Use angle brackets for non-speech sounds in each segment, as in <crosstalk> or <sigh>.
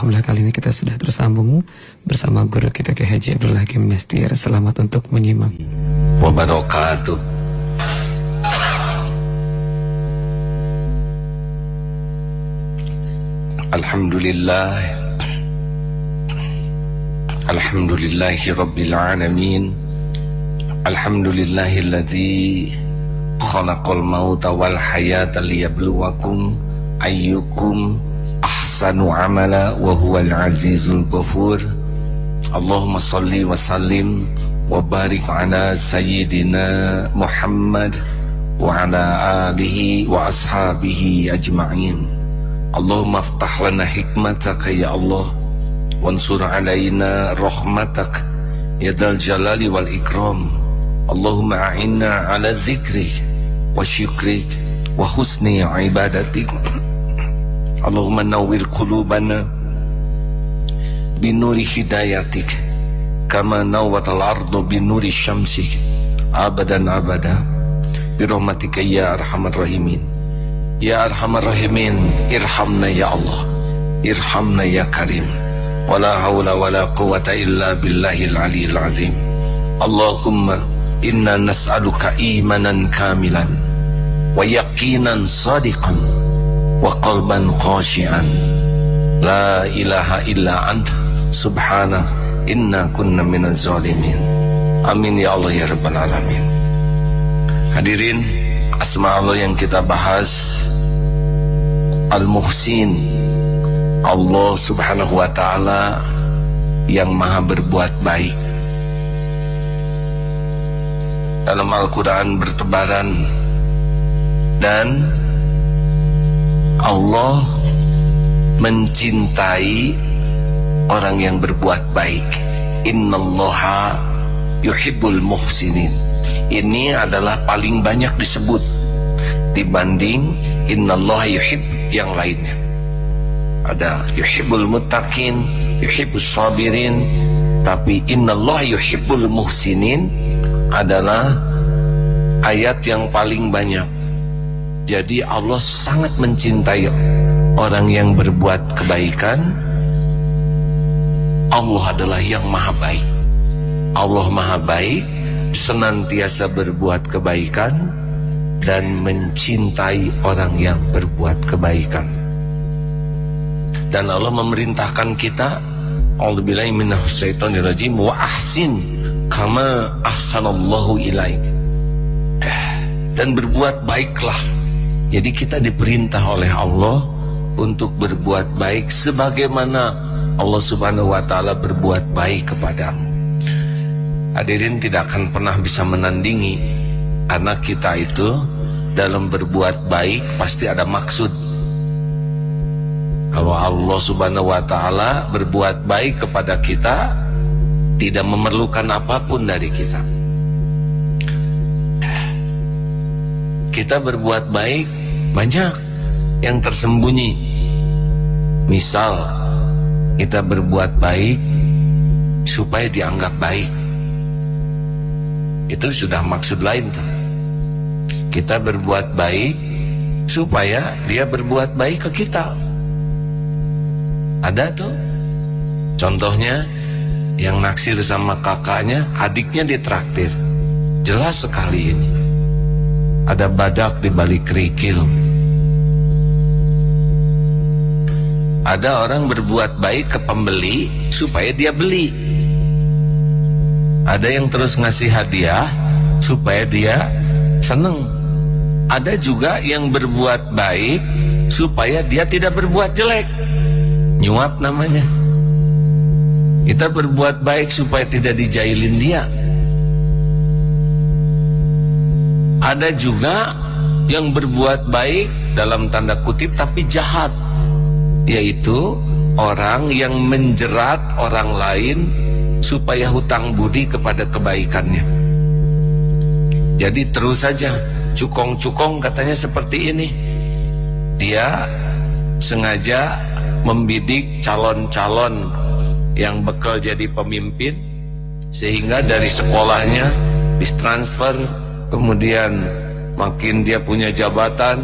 Alhamdulillah kali ini kita sudah tersambung bersama guru kita Ki Haji Abdul Hakim Nestir. Selamat untuk menyimak. Wabarakatuh. Alhamdulillah. Alhamdulillahi Rabbil Alamin. Alhamdulillahilladzi khalaqal mauta wal hayata liyabluwakum ayyukum ahsanu amala wa huwal azizul ghafur Allahumma salli wa sallim wa barik ala sayyidina Muhammad wa ala alihi wa ashabihi ajma'in Allahumma aftah lana hikmataka ya Allah wansur alaina rahmatak ya dal jalali wal ikram Allahumma a'inna ala zikrik wa syukrik wa husni ibadatik اللهم نور قلوبنا بنور هدايتك كما نورت الأرض بنور الشمس أبدا أبدا. برحمتك يا أرحم الراحمين. يا أرحم الراحمين ارحمنا يا الله. ارحمنا يا كريم. ولا حول ولا قوة إلا بالله العلي العظيم. اللهم إنا نسألك إيمانا كاملا ويقينا صادقا. Wa qalban khashian. La ilaha illa anta subhanah inna kunna minaz zalimin. Amin ya Allah ya rabbal alamin. Hadirin asma Allah yang kita bahas al-muhsin. Allah subhanahu wa ta'ala yang maha berbuat baik. Dalam Al-Quran bertebaran dan Allah mencintai orang yang berbuat baik. Innallaha yuhibbul muhsinin. Ini adalah paling banyak disebut dibanding innallaha yuhib yang lainnya. Ada yuhibbul muttaqin, yuhibbus sabirin, tapi innallaha yuhibbul muhsinin adalah ayat yang paling banyak jadi Allah sangat mencintai orang yang berbuat kebaikan. Allah adalah yang maha baik. Allah maha baik, senantiasa berbuat kebaikan dan mencintai orang yang berbuat kebaikan. Dan Allah memerintahkan kita, A'udzubillahi minasyaitonirrajim wa ahsin kama ahsanallahu ilaik. Dan berbuat baiklah jadi kita diperintah oleh Allah untuk berbuat baik sebagaimana Allah Subhanahu wa taala berbuat baik kepadamu. Hadirin tidak akan pernah bisa menandingi karena kita itu dalam berbuat baik pasti ada maksud. Kalau Allah Subhanahu wa taala berbuat baik kepada kita tidak memerlukan apa pun dari kita. Kita berbuat baik banyak yang tersembunyi. Misal kita berbuat baik supaya dianggap baik. Itu sudah maksud lain tuh kita berbuat baik supaya dia berbuat baik ke kita. Ada tuh. Contohnya yang naksir sama kakaknya adiknya ditraktir. Jelas sekali ini ada badak di balik kerikil. Ada orang berbuat baik ke pembeli supaya dia beli. Ada yang terus ngasih hadiah supaya dia seneng. Ada juga yang berbuat baik supaya dia tidak berbuat jelek. Nyuap namanya. Kita berbuat baik supaya tidak dijailin dia. Ada juga yang berbuat baik dalam tanda kutip tapi jahat yaitu orang yang menjerat orang lain supaya hutang budi kepada kebaikannya. Jadi terus saja cukong-cukong katanya seperti ini. Dia sengaja membidik calon-calon yang bekal jadi pemimpin sehingga dari sekolahnya ditransfer kemudian makin dia punya jabatan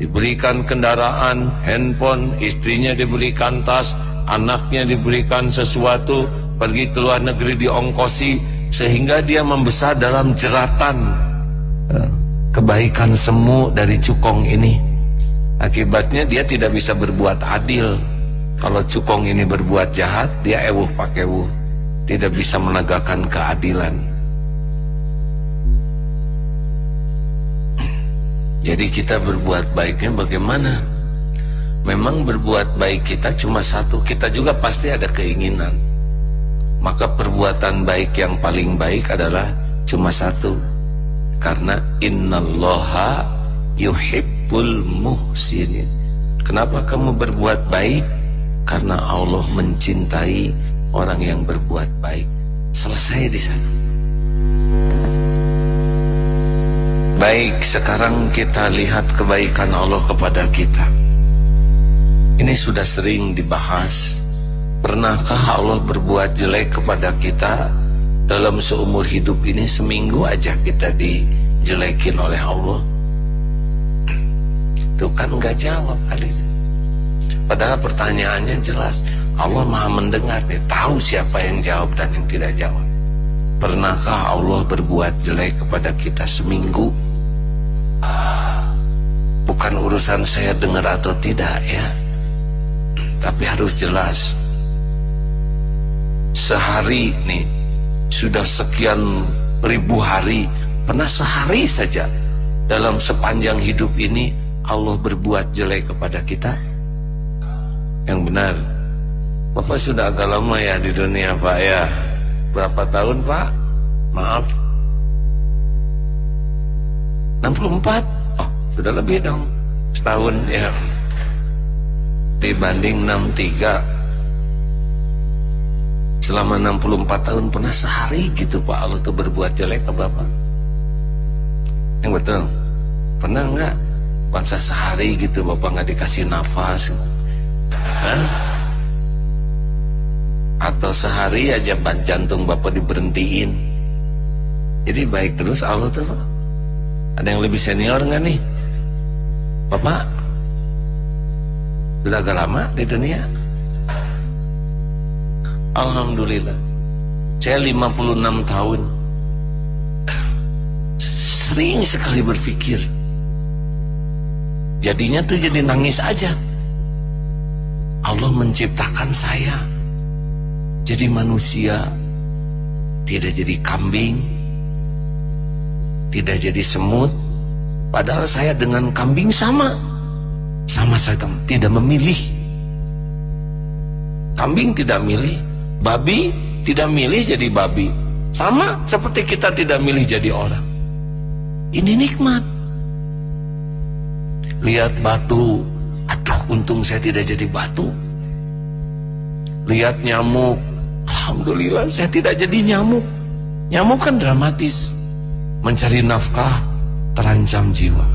diberikan kendaraan handphone istrinya diberikan tas anaknya diberikan sesuatu, pergi ke luar negeri diongkosi, sehingga dia membesar dalam jeratan eh, kebaikan semu dari cukong ini. Akibatnya dia tidak bisa berbuat adil. Kalau cukong ini berbuat jahat, dia ewuh pakai wuh. Tidak bisa menegakkan keadilan. Jadi kita berbuat baiknya bagaimana? Memang berbuat baik kita cuma satu, kita juga pasti ada keinginan. Maka perbuatan baik yang paling baik adalah cuma satu. Karena innallaha yuhibbul muhsinin. Kenapa kamu berbuat baik? Karena Allah mencintai orang yang berbuat baik. Selesai di sana. Baik, sekarang kita lihat kebaikan Allah kepada kita. Ini sudah sering dibahas. Pernahkah Allah berbuat jelek kepada kita dalam seumur hidup ini seminggu aja kita dijelekin oleh Allah? Itu kan nggak jawab hadir. Padahal pertanyaannya jelas. Allah maha mendengar nih, tahu siapa yang jawab dan yang tidak jawab. Pernahkah Allah berbuat jelek kepada kita seminggu? Bukan urusan saya dengar atau tidak ya. Tapi harus jelas. Sehari nih Sudah sekian ribu hari. Pernah sehari saja Dalam sepanjang hidup ini Allah berbuat jelek kepada kita? Yang benar. Bapak sudah agak lama ya di dunia Pak ya. Berapa tahun Pak? Maaf 64 oh sudah lebih dong. Setahun ya. Dibanding 63 selama 64 tahun pernah sehari gitu Pak. Allah tuh berbuat jelek ke Bapak. Yang betul. Pernah nggak? Bangsa sehari gitu Bapak nggak dikasih nafas? Hah? atau sehari aja jantung Bapak diberhentiin? Jadi baik terus Allah tuh ada yang lebih senior nggak nih? Bapak? Sudah agak lama di dunia? Alhamdulillah. Saya 56 tahun. Sering sekali berpikir. Jadinya tuh jadi nangis aja. Allah menciptakan saya. Jadi manusia. Tidak jadi kambing tidak jadi semut padahal saya dengan kambing sama. Sama saya tidak memilih. Kambing tidak milih babi tidak milih jadi babi. Sama seperti kita tidak milih jadi orang. Ini nikmat. Lihat batu. Aduh untung saya tidak jadi batu. Lihat nyamuk. Alhamdulillah saya tidak jadi nyamuk. Nyamuk kan dramatis mencari nafkah terancam jiwa.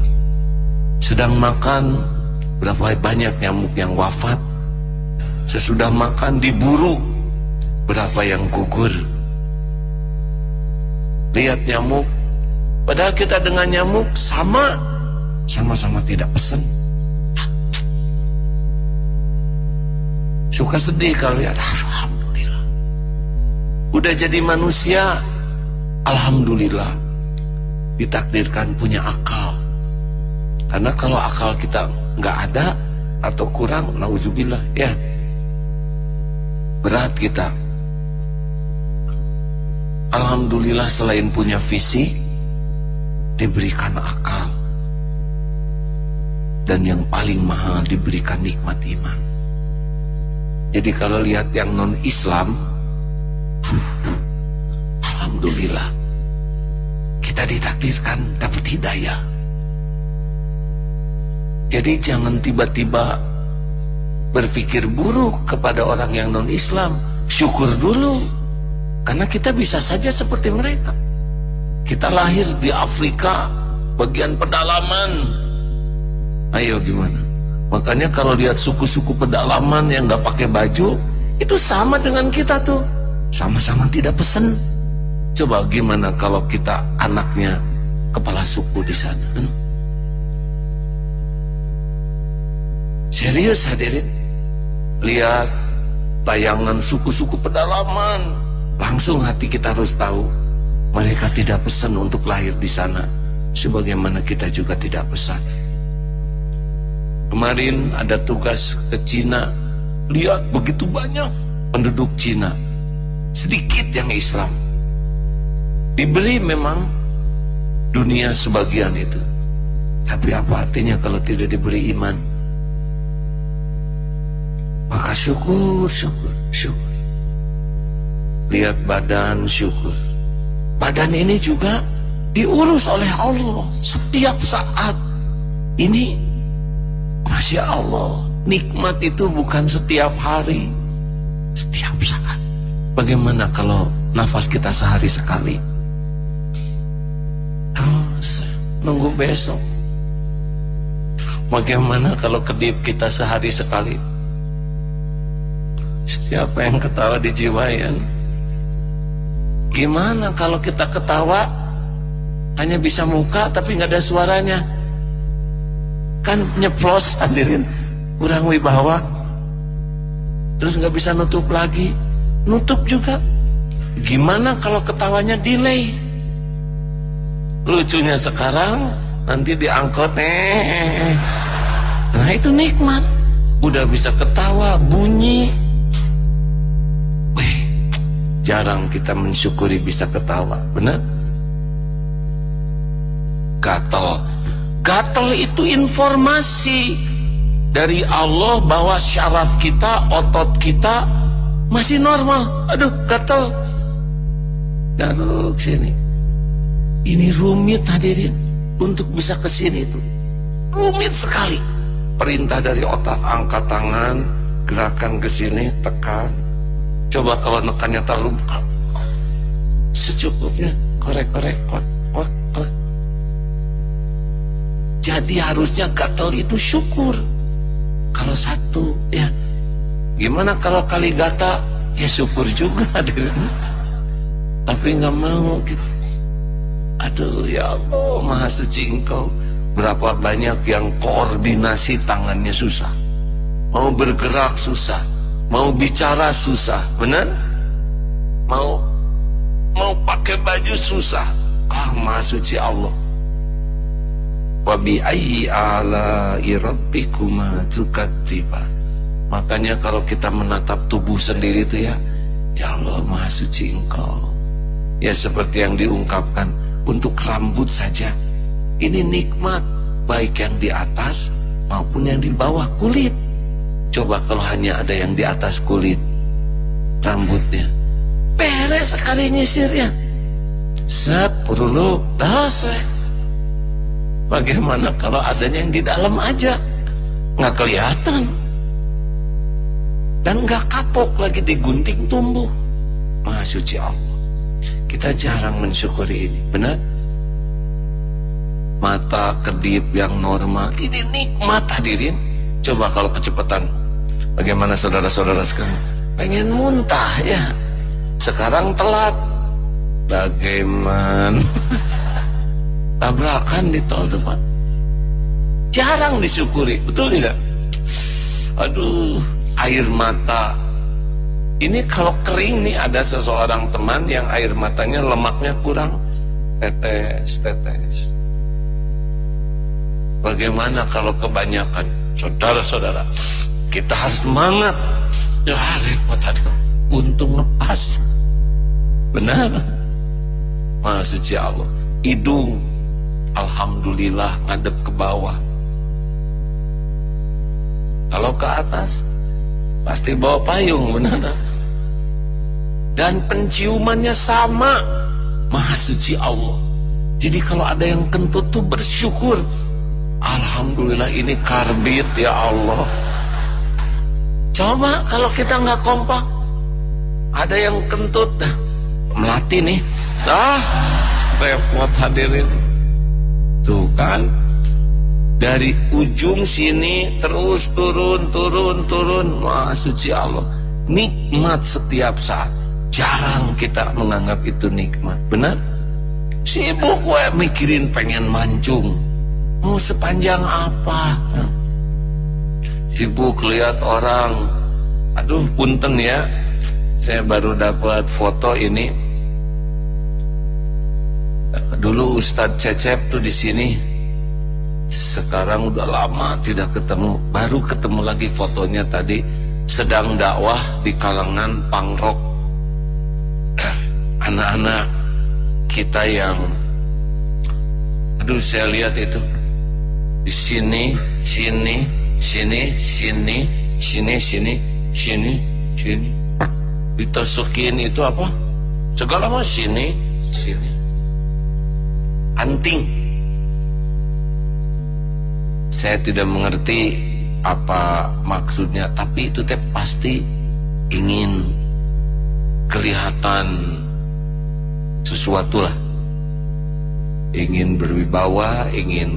Sedang makan berapa banyak nyamuk yang wafat. Sesudah makan diburu berapa yang gugur. Lihat nyamuk, padahal kita dengan nyamuk sama, sama-sama tidak pesen. Suka sedih kalau lihat, Alhamdulillah. Udah jadi manusia, Alhamdulillah ditakdirkan punya akal. Karena kalau akal kita nggak ada atau kurang, nauzubillah ya berat kita. Alhamdulillah selain punya visi diberikan akal dan yang paling mahal diberikan nikmat iman. Jadi kalau lihat yang non Islam, Alhamdulillah kita ditakdirkan dapat hidayah. Jadi jangan tiba-tiba berpikir buruk kepada orang yang non-Islam. Syukur dulu. Karena kita bisa saja seperti mereka. Kita lahir di Afrika, bagian pedalaman. Ayo gimana? Makanya kalau lihat suku-suku pedalaman yang gak pakai baju, itu sama dengan kita tuh. Sama-sama tidak pesen. Coba gimana kalau kita anaknya kepala suku di sana? Hmm? Serius hadirin? Lihat tayangan suku-suku pedalaman. Langsung hati kita harus tahu mereka tidak pesan untuk lahir di sana sebagaimana kita juga tidak pesan. Kemarin ada tugas ke Cina, lihat begitu banyak penduduk Cina, sedikit yang Islam. Diberi memang dunia sebagian itu. Tapi apa artinya kalau tidak diberi iman? Maka syukur, syukur, syukur. Lihat badan, syukur. Badan ini juga diurus oleh Allah setiap saat. Ini, Masya Allah, nikmat itu bukan setiap hari, setiap saat. Bagaimana kalau nafas kita sehari sekali? Oh, nunggu besok. Bagaimana kalau kedip kita sehari sekali? Siapa yang ketawa di jiwayan? Gimana kalau kita ketawa hanya bisa muka tapi nggak ada suaranya? Kan nyeplos hadirin kurang wibawa. Terus nggak bisa nutup lagi, nutup juga. Gimana kalau ketawanya delay? Lucunya sekarang nanti diangkut eh. Nah itu nikmat. Udah bisa ketawa, bunyi, Jarang kita mensyukuri bisa ketawa, benar? Gatel. Gatel itu informasi dari Allah bahwa syaraf kita, otot kita masih normal. Aduh, gatel. Gatel sini. Ini rumit hadirin untuk bisa ke sini itu. Rumit sekali. Perintah dari otak angkat tangan, gerakan ke sini, tekan, Coba kalau nekannya terlalu secukupnya korek-korek klak, klak, klak. Jadi harusnya gatel itu syukur. Kalau satu ya gimana kalau kali gata ya syukur juga Tapi nggak mau gitu. Aduh ya Allah maha suci engkau Berapa banyak yang koordinasi tangannya susah Mau bergerak susah Mau bicara susah, benar? Mau mau pakai baju susah. Ah, Maha suci Allah. Wa bi ayyi ala rabbikuma tukadziba. Makanya kalau kita menatap tubuh sendiri itu ya, ya Allah Maha suci Engkau. Ya seperti yang diungkapkan untuk rambut saja. Ini nikmat baik yang di atas maupun yang di bawah kulit. Coba kalau hanya ada yang di atas kulit rambutnya. Beres sekali nyisirnya. Set, perlu das. Bagaimana kalau adanya yang di dalam aja? Nggak kelihatan. Dan nggak kapok lagi digunting tumbuh. Maha suci Allah. Kita jarang mensyukuri ini, benar? Mata kedip yang normal, ini nikmat hadirin. Coba kalau kecepatan Bagaimana saudara-saudara sekarang? Pengen muntah ya. Sekarang telat. Bagaimana? <laughs> Tabrakan di tol Pak. Jarang disyukuri, betul tidak? Aduh, air mata. Ini kalau kering nih ada seseorang teman yang air matanya lemaknya kurang. Tetes, tetes. Bagaimana kalau kebanyakan? Saudara-saudara, kita harus semangat ya tadi untung lepas benar Maha suci Allah hidung Alhamdulillah ngadep ke bawah kalau ke atas pasti bawa payung benar dan penciumannya sama. Maha suci Allah. Jadi kalau ada yang kentut tuh bersyukur. Alhamdulillah ini karbit ya Allah. Coba kalau kita nggak kompak, ada yang kentut. Dah, melati nih, ah repot hadirin. Tuh kan, dari ujung sini terus turun, turun, turun, wah suci Allah. Nikmat setiap saat, jarang kita menganggap itu nikmat, benar? Sibuk gue mikirin pengen mancung, mau sepanjang apa? sibuk lihat orang Aduh, punten ya. Saya baru dapat foto ini. Dulu Ustadz Cecep tuh di sini. Sekarang udah lama tidak ketemu. Baru ketemu lagi fotonya tadi sedang dakwah di kalangan pangrok. Anak-anak kita yang aduh saya lihat itu di sini, sini, sini, sini, sini, sini, sini, sini. Ditusukin itu apa? Segala macam sini, sini. Anting. Saya tidak mengerti apa maksudnya, tapi itu teh pasti ingin kelihatan sesuatu lah. Ingin berwibawa, ingin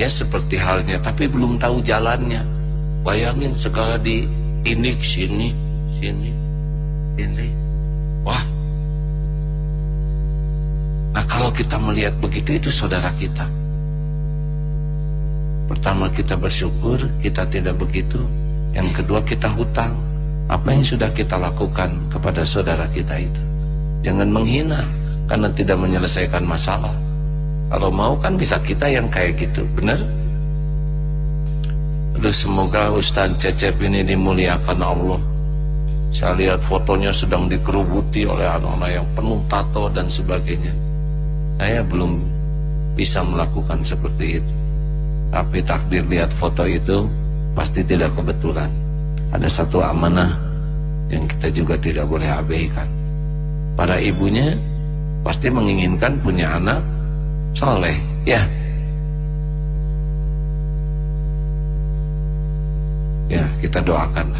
ya seperti halnya tapi belum tahu jalannya. Bayangin segala di ini sini sini ini. Wah. Nah kalau kita melihat begitu itu saudara kita. Pertama kita bersyukur kita tidak begitu. Yang kedua kita hutang apa yang sudah kita lakukan kepada saudara kita itu jangan menghina karena tidak menyelesaikan masalah kalau mau kan bisa kita yang kayak gitu, benar? Terus semoga Ustaz Cecep ini dimuliakan Allah. Saya lihat fotonya sedang dikerubuti oleh anak-anak yang penuh tato dan sebagainya. Saya belum bisa melakukan seperti itu. Tapi takdir lihat foto itu pasti tidak kebetulan. Ada satu amanah yang kita juga tidak boleh abaikan. Para ibunya pasti menginginkan punya anak soleh ya. Ya kita doakan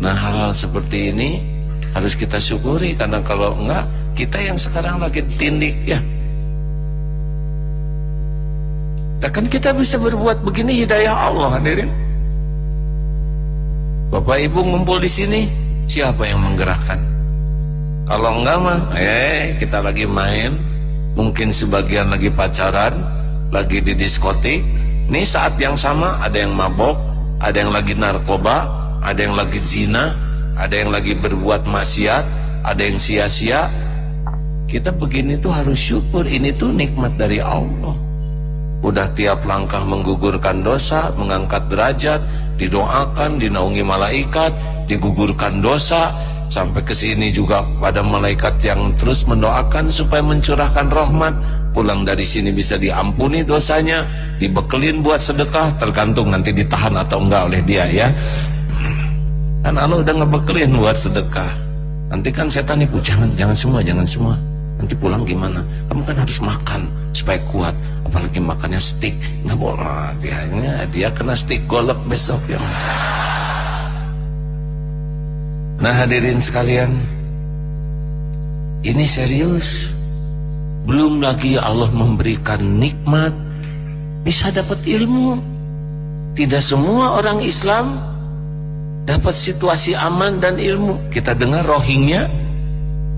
nah hal-hal seperti ini harus kita syukuri karena kalau enggak kita yang sekarang lagi tindik ya. Kan kita bisa berbuat begini hidayah Allah hadirin Bapak Ibu ngumpul di sini siapa yang menggerakkan? Kalau enggak mah eh kita lagi main. Mungkin sebagian lagi pacaran lagi di diskotik. Ini saat yang sama ada yang mabok ada yang lagi narkoba ada yang lagi zina ada yang lagi berbuat maksiat ada yang sia-sia. Kita begini tuh harus syukur ini tuh nikmat dari Allah. Udah tiap langkah menggugurkan dosa mengangkat derajat didoakan dinaungi malaikat digugurkan dosa sampai ke sini juga pada malaikat yang terus mendoakan supaya mencurahkan rahmat. Pulang dari sini bisa diampuni dosanya dibekelin buat sedekah tergantung nanti ditahan atau enggak oleh dia ya. Kan Allah udah ngebekelin buat sedekah. Nanti kan setan ibu jangan jangan semua jangan semua. Nanti pulang gimana? Kamu kan harus makan supaya kuat apalagi makannya stick nggak boleh. Dia dia kena stick golok besok ya. Nah hadirin sekalian Ini serius. Belum lagi Allah memberikan nikmat Bisa dapat ilmu. Tidak semua orang Islam Dapat situasi aman dan ilmu. Kita dengar rohingya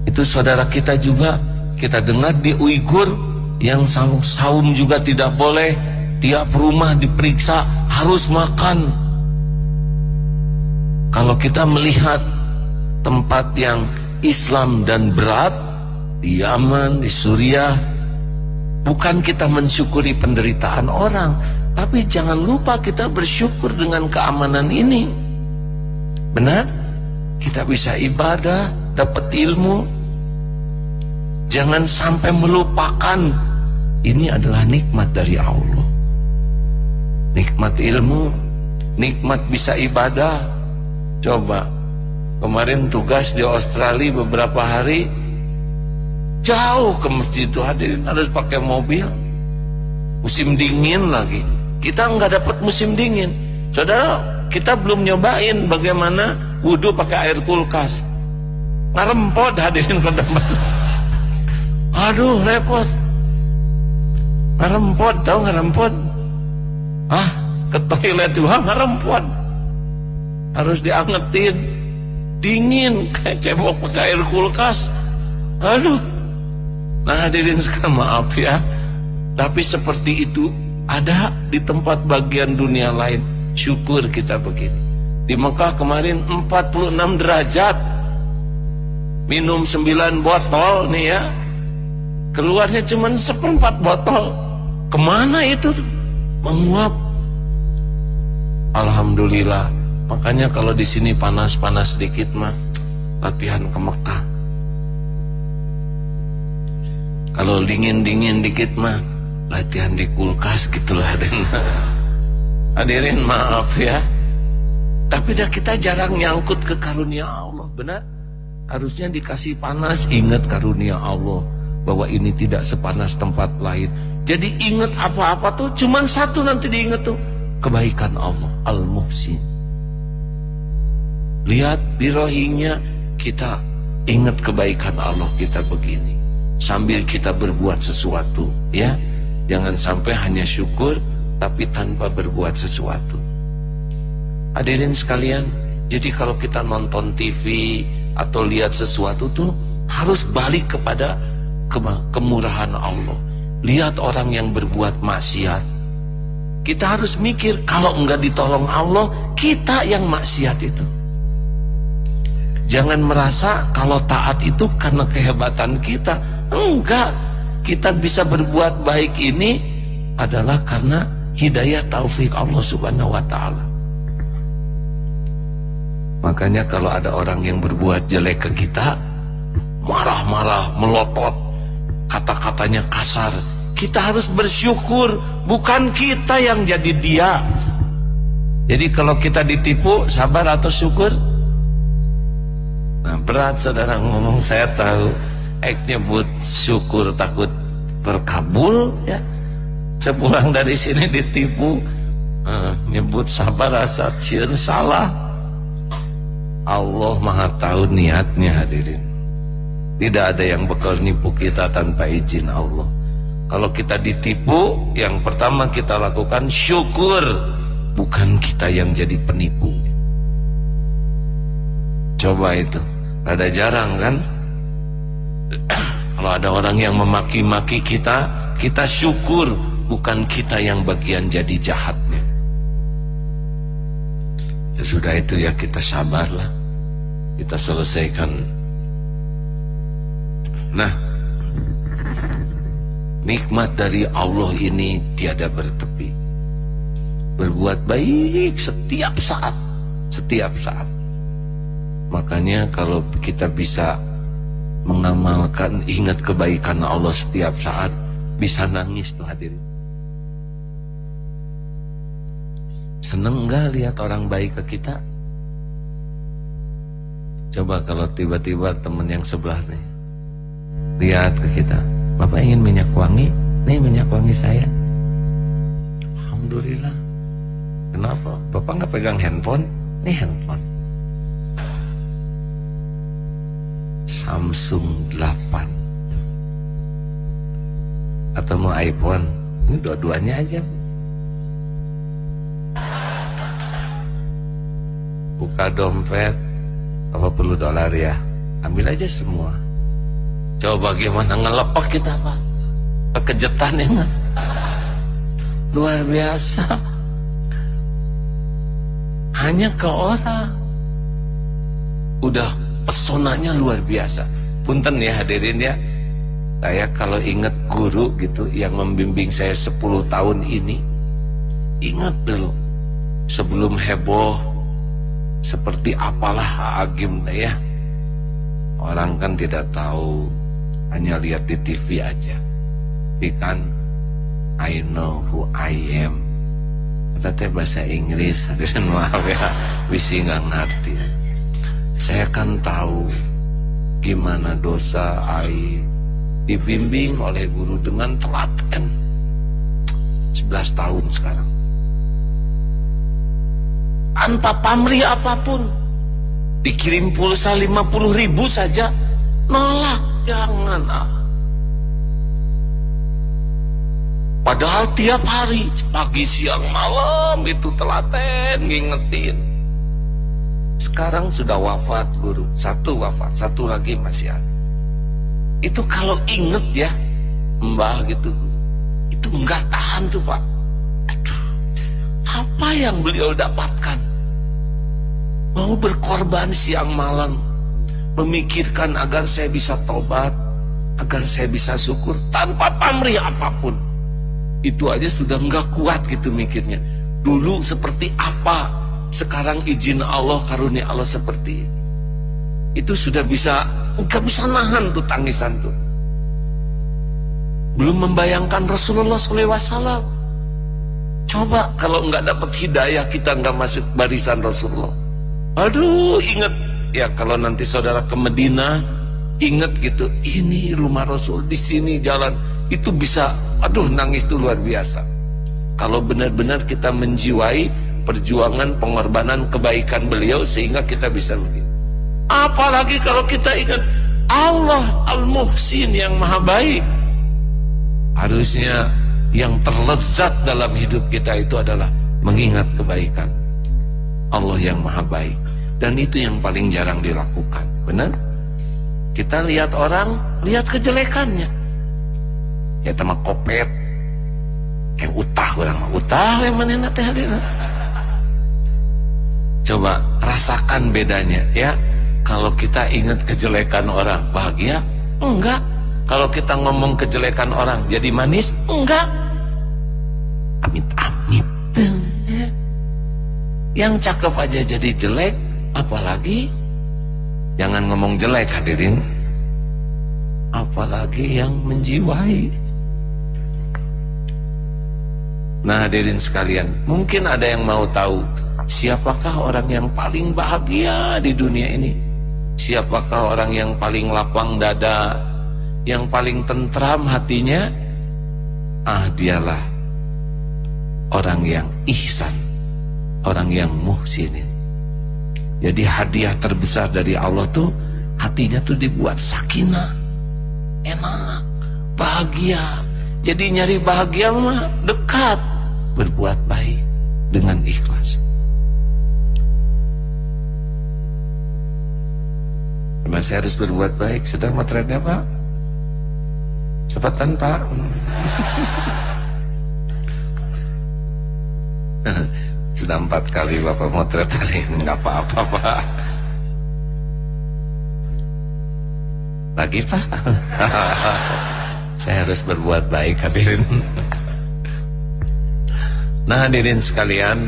Itu saudara kita juga Kita dengar di Uighur Yang saum, saum juga tidak boleh. Tiap rumah diperiksa Harus makan. Kalau kita melihat tempat yang Islam dan berat di Yaman, di Suriah bukan kita mensyukuri penderitaan orang tapi jangan lupa kita bersyukur dengan keamanan ini. Benar? Kita bisa ibadah dapat ilmu. Jangan sampai melupakan ini adalah nikmat dari Allah. Nikmat ilmu nikmat bisa ibadah. Coba Kemarin tugas di Australia beberapa hari Jauh ke masjid itu hadirin Harus pakai mobil. Musim dingin lagi. Kita nggak dapat musim dingin. Saudara kita belum nyobain Bagaimana wudhu pakai air kulkas. Ngarempot hadirin kota mas Aduh repot Ngarempot tau ngarempot Ah ke toilet juga ngarempot Harus diangetin. Dingin kayak cebok pakai air kulkas. Aduh. Nah hadirin sekalian maaf ya. Tapi seperti itu ada di tempat bagian dunia lain. Syukur kita begini. Di Mekah kemarin 46 derajat. Minum 9 botol nih ya. Keluarnya cuma seperempat botol. Ke mana itu? Menguap. Alhamdulillah. Makanya kalau di sini panas-panas sedikit mah latihan ke Mekah. Kalau dingin-dingin dikit mah latihan di kulkas gitu lah hadirin. <laughs> hadirin maaf ya. Tapi dah kita jarang nyangkut ke karunia Allah, benar? Harusnya dikasih panas, ingat karunia Allah bahwa ini tidak sepanas tempat lain. Jadi ingat apa-apa tuh cuman satu nanti diingat tuh kebaikan Allah Al-Muhsin. Lihat di rohingya kita ingat kebaikan Allah kita begini sambil kita berbuat sesuatu ya. Jangan sampai hanya syukur tapi tanpa berbuat sesuatu. Hadirin sekalian, jadi kalau kita nonton TV atau lihat sesuatu tuh harus balik kepada ke kemurahan Allah. Lihat orang yang berbuat maksiat. Kita harus mikir kalau enggak ditolong Allah, kita yang maksiat itu. Jangan merasa kalau taat itu karena kehebatan kita. Enggak. Kita bisa berbuat baik ini adalah karena hidayah taufik Allah Subhanahu wa taala. Makanya kalau ada orang yang berbuat jelek ke kita, marah-marah, melotot, kata-katanya kasar, kita harus bersyukur, bukan kita yang jadi dia. Jadi kalau kita ditipu, sabar atau syukur? Nah berat saudara ngomong, saya tahu. Ek nyebut syukur takut terkabul ya. Sepulang dari sini ditipu, uh, nyebut sabar rasa cian salah. Allah maha tahu niatnya hadirin Tidak ada yang bakal nipu kita tanpa izin Allah. Kalau kita ditipu Yang pertama kita lakukan syukur. Bukan kita yang jadi penipu. Coba itu. Ada jarang kan? <clears throat> Kalau ada orang yang memaki-maki kita Kita syukur. Bukan kita yang bagian jadi jahatnya. Sesudah itu ya kita sabarlah. Kita selesaikan. Nah, nikmat dari Allah ini tiada bertepi. Berbuat baik setiap saat, setiap saat. Makanya kalau kita bisa mengamalkan ingat kebaikan Allah setiap saat, bisa nangis tuh hadirin. Seneng nggak lihat orang baik ke kita? Coba kalau tiba-tiba teman yang sebelah nih lihat ke kita, Bapak ingin minyak wangi? Nih minyak wangi saya. Alhamdulillah. Kenapa? Bapak nggak pegang handphone? Nih handphone. Samsung 8 atau mau iPhone? Ini dua-duanya aja. buka dompet apa perlu dolar ya ambil aja semua coba bagaimana ngelepak kita pak? Kekejetan ya luar biasa. Hanya ke orang. Udah pesonanya luar biasa. Punten ya hadirin ya. Saya kalau ingat guru gitu yang membimbing saya 10 tahun ini ingat dulu. Sebelum heboh seperti apalah Agim ya. Orang kan tidak tahu hanya lihat di TV aja. Tapi kan I know who I am. Teh bahasa Inggris <laughs> hadirin maaf ya bisi nggak ngerti. Saya kan tahu gimana dosa I dibimbing oleh guru dengan telaten 11 tahun sekarang. Tanpa pamrih apa pun dikirim pulsa 50 ribu saja nolak jangan ah. padahal tiap hari pagi siang malam itu telaten ngingetin. Sekarang sudah wafat guru. Satu wafat satu lagi masih ada. Itu kalau inget ya mbah gitu itu enggak tahan tuh pak. Aduh apa yang beliau dapatkan? Mau berkorban siang malam. Memikirkan agar saya bisa tobat. Agar saya bisa syukur tanpa pamrih apa pun. Itu aja sudah nggak kuat gitu mikirnya. Dulu seperti apa, sekarang izin Allah, karunia Allah seperti ini. Itu sudah bisa, nggak bisa nahan tuh tangisan tuh. Belum membayangkan Rasulullah SAW. Coba kalau nggak dapat hidayah kita nggak masuk barisan Rasulullah. Aduh, ingat ya kalau nanti saudara ke Medina, ingat gitu, ini rumah Rasul di sini jalan itu bisa, aduh nangis itu luar biasa. Kalau benar-benar kita menjiwai perjuangan pengorbanan kebaikan beliau sehingga kita bisa begitu. Apalagi kalau kita ingat Allah Al-Muhsin yang maha baik Harusnya yang terlezat dalam hidup kita itu adalah mengingat kebaikan. Allah yang maha baik. Dan itu yang paling jarang dilakukan. Benar? Kita lihat orang, lihat kejelekannya. Ya teman kopet. Eh utah orang utah yang mana teh Coba rasakan bedanya ya. Kalau kita ingat kejelekan orang bahagia, enggak. Kalau kita ngomong kejelekan orang jadi manis, enggak. Amit-amit. Yang cakep aja jadi jelek, apalagi jangan ngomong jelek hadirin. Apalagi yang menjiwai. Nah hadirin sekalian, mungkin ada yang mau tahu siapakah orang yang paling bahagia di dunia ini? Siapakah orang yang paling lapang dada yang paling tentram hatinya ah dialah orang yang ihsan orang yang muhsinin jadi hadiah terbesar dari Allah tuh hatinya tuh dibuat sakinah enak bahagia. Jadi nyari bahagia mah dekat berbuat baik dengan ikhlas. Masih harus berbuat baik sedang matrennya pak? Cepetan pak <laughs> Sudah empat kali bapak motret <laughs> hari nggak apa-apa pak. Lagi pak? <laughs> Saya harus berbuat baik hadirin. Nah hadirin sekalian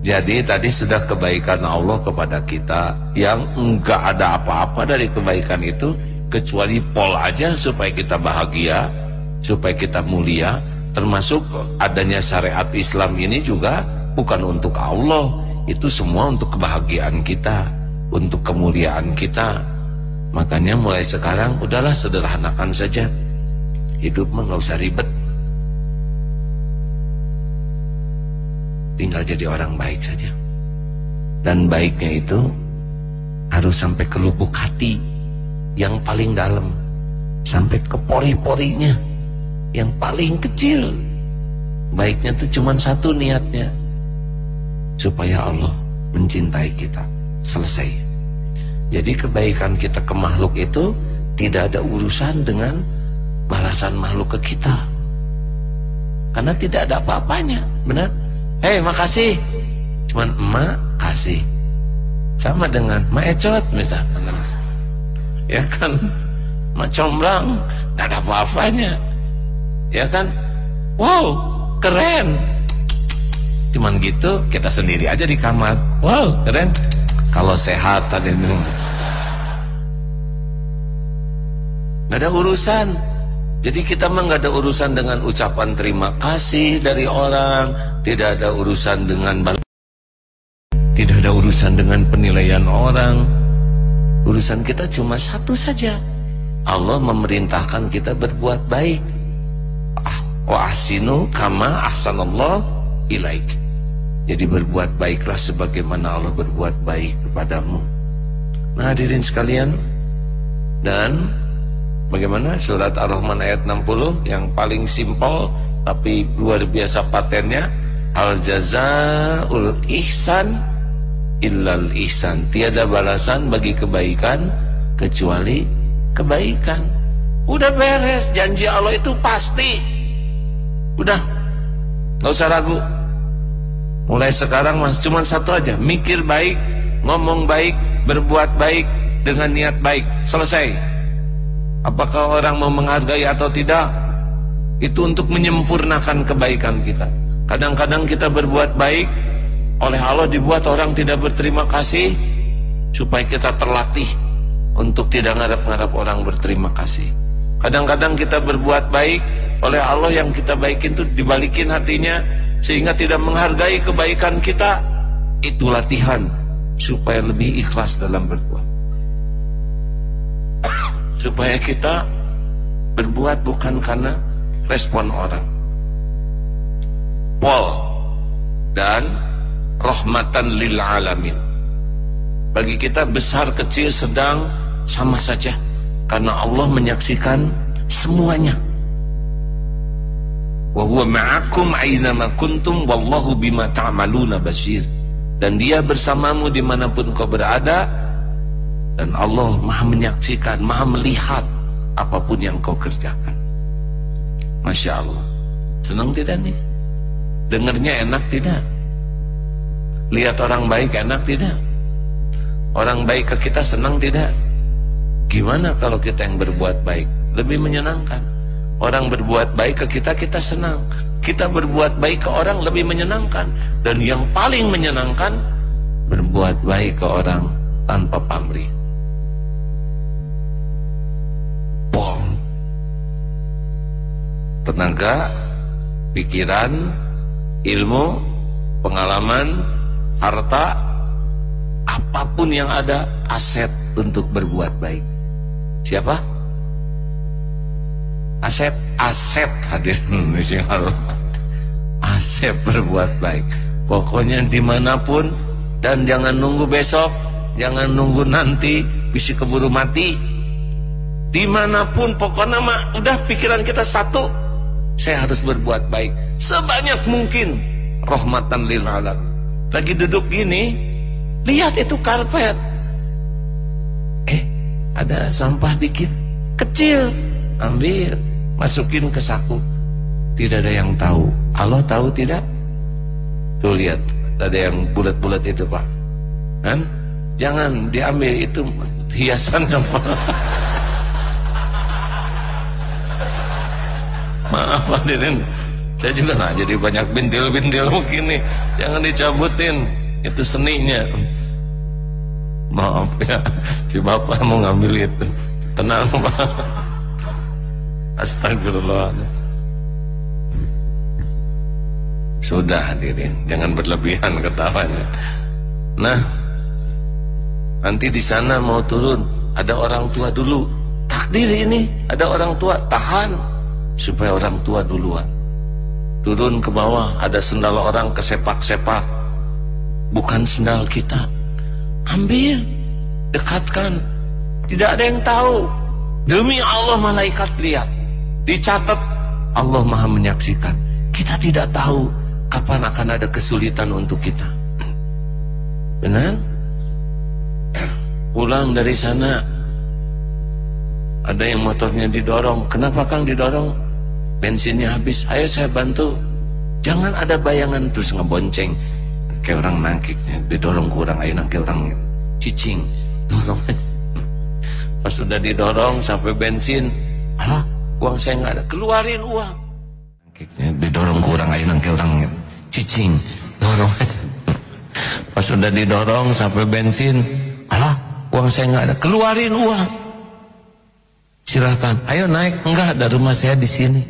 Jadi tadi sudah kebaikan Allah kepada kita Yang enggak ada apa-apa dari kebaikan itu kecuali pol aja supaya kita bahagia, supaya kita mulia, termasuk adanya syariat Islam ini juga bukan untuk Allah, itu semua untuk kebahagiaan kita, untuk kemuliaan kita. Makanya mulai sekarang udahlah sederhanakan saja. Hidup nggak usah ribet. Tinggal jadi orang baik saja. Dan baiknya itu harus sampai ke lubuk hati yang paling dalam sampai ke pori-porinya yang paling kecil. Baiknya itu cuma satu niatnya. Supaya Allah mencintai kita. Selesai. Jadi kebaikan kita ke makhluk itu tidak ada urusan dengan balasan makhluk ke kita. Karena tidak ada apa-apanya benar? Hei makasih. Cuman emak kasih. Sama dengan maecot misalkan. Ya kan? Macombrang nggak ada apa-apanya ya kan? Wow keren. Cuman gitu kita sendiri aja di kamar. Wow. Keren? Kalau sehat tadi itu nggak ada urusan. Jadi kita mah nggak ada urusan dengan ucapan terima kasih dari orang. Tidak ada urusan dengan tidak ada urusan dengan penilaian orang. Urusan kita cuma satu saja. Allah memerintahkan kita berbuat baik. Wa ahsinu kama ahsanallah ilaik. Jadi berbuat baiklah sebagaimana Allah berbuat baik kepadamu. Nah hadirin sekalian. Dan bagaimana? Surat Ar-Rahman ayat 60 yang paling simpel tapi luar biasa patennya. Al jazaul ihsan illal ihsan. Tiada balasan bagi kebaikan kecuali kebaikan udah beres janji Allah itu pasti udah nggak usah ragu Mulai sekarang mas cuma satu aja, mikir baik, ngomong baik, berbuat baik dengan niat baik. Selesai. Apakah orang mau menghargai atau tidak? Itu untuk menyempurnakan kebaikan kita. Kadang-kadang kita berbuat baik, oleh Allah dibuat orang tidak berterima kasih, supaya kita terlatih untuk tidak ngarap-ngarap orang berterima kasih. Kadang-kadang kita berbuat baik, oleh Allah yang kita baikin itu dibalikin hatinya, sehingga tidak menghargai kebaikan kita. Itu latihan supaya lebih ikhlas dalam berbuat. Supaya kita berbuat bukan karena respon orang. Pol dan rahmatan lil alamin. Bagi kita besar kecil sedang sama saja karena Allah menyaksikan semuanya. Wa ma'akum kuntum wallahu bima basir. Dan dia bersamamu di mana pun kau berada dan Allah maha menyaksikan maha melihat apa pun yang kau kerjakan. Masya Allah. Senang tidak nih? Dengarnya enak tidak? Lihat orang baik enak tidak? Orang baik ke kita senang tidak gimana kalau kita yang berbuat baik lebih menyenangkan Orang berbuat baik ke kita, kita senang. Kita berbuat baik ke orang lebih menyenangkan. Dan yang paling menyenangkan, berbuat baik ke orang tanpa pamrih. Pol. Tenaga, pikiran, ilmu, pengalaman, harta, apa pun yang ada, aset untuk berbuat baik. Siapa? Aset, aset hadir <laughs> Aset berbuat baik. Pokoknya di mana pun dan jangan nunggu besok, jangan nunggu nanti, bisa keburu mati. Di mana pun pokoknya mah udah pikiran kita satu, saya harus berbuat baik sebanyak mungkin. Rahmatan lil alam. Lagi duduk gini, lihat itu karpet. Ada sampah dikit, kecil, ambil masukin ke saku. Tidak ada yang tahu. Allah tahu tidak? Tuh lihat. Ada yang bulat-bulat itu pak. Kan? Jangan diambil itu hiasannya <laughs> pak maaf hadirin saya juga nggak jadi banyak bintil-bintil begini. Jangan dicabutin. Itu seninya maaf ya si bapak mau ngambil itu tenang pak Astagfirullah. Sudah hadirin, jangan berlebihan ketawanya. Nah, nanti di sana mau turun, ada orang tua dulu. Takdir ini, ada orang tua, tahan supaya orang tua duluan. Turun ke bawah, ada sendal orang kesepak-sepak. Bukan sendal kita. Ambil, dekatkan. Tidak ada yang tahu. Demi Allah malaikat lihat. Dicatat Allah maha menyaksikan. Kita tidak tahu kapan akan ada kesulitan untuk kita. Benar? Pulang dari sana ada yang motornya didorong. Kenapa Kang didorong? Bensinnya habis. Ayo saya bantu. Jangan ada bayangan terus ngebonceng kayak orang nangkiknya didorong kurang ayo nangkik orang cicing. Dorong pas sudah didorong sampai bensin alah uang saya nggak ada. Keluarin uang. Didorong kurang aja nangke orang cicing. Dorong pas sudah didorong sampai bensin alah uang saya nggak ada. Keluarin uang. Silahkan. Ayo naik. Enggak ada rumah saya di sini.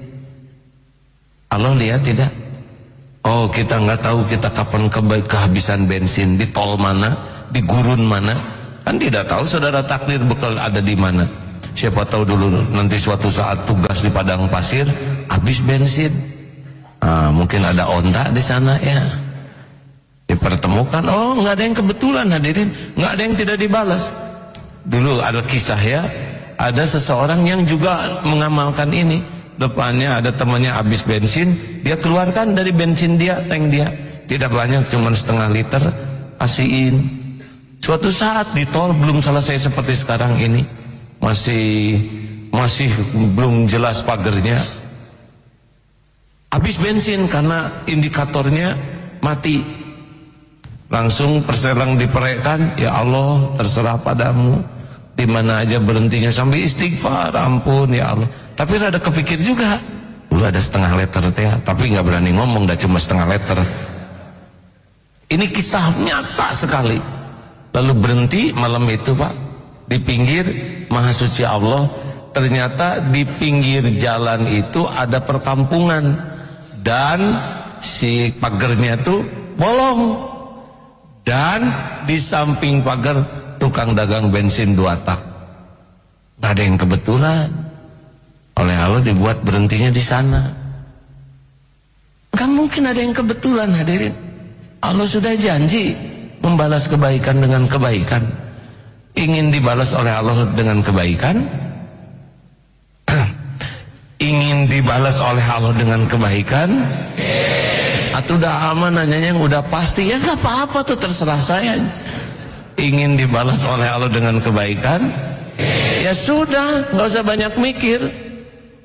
Allah lihat tidak oh kita nggak tahu kita kapan kehabisan bensin di tol mana di gurun mana kan tidak tahu saudara takdir bekal ada di mana Siapa tahu dulu nanti suatu saat tugas di padang pasir habis bensin. Nah, mungkin ada onta di sana ya. Dipertemukan, oh nggak ada yang kebetulan hadirin, nggak ada yang tidak dibalas. Dulu ada kisah ya, ada seseorang yang juga mengamalkan ini. Depannya ada temannya habis bensin, dia keluarkan dari bensin dia, tank dia. Tidak banyak, cuma setengah liter, kasihin. Suatu saat di tol belum selesai seperti sekarang ini. Masih masih belum jelas pagernya. Habis bensin karena indikatornya mati. Langsung perselang diperaikan ya Allah terserah padamu. Di mana aja berhentinya sampai istighfar. Ampun ya Allah tapi ada kepikir juga. Dulu ada setengah letter teh tapi nggak berani ngomong dah cuma setengah letter. Ini kisah nyata sekali. Lalu berhenti malam itu pak. Di pinggir maha suci Allah ternyata di pinggir jalan itu ada perkampungan. Dan si pagernya tuh bolong. Dan di samping pagar tukang dagang bensin dua tak. Gak ada yang kebetulan. Oleh Allah dibuat berhentinya di sana. Gak mungkin ada yang kebetulan hadirin. Allah sudah janji membalas kebaikan dengan kebaikan. Ingin dibalas oleh Allah dengan kebaikan. <clears throat> Ingin dibalas oleh Allah dengan kebaikan atau udah aman nanyanya yang udah pasti ya nggak apa-apa tuh terserah saya ingin dibalas oleh Allah dengan kebaikan ya sudah nggak usah banyak mikir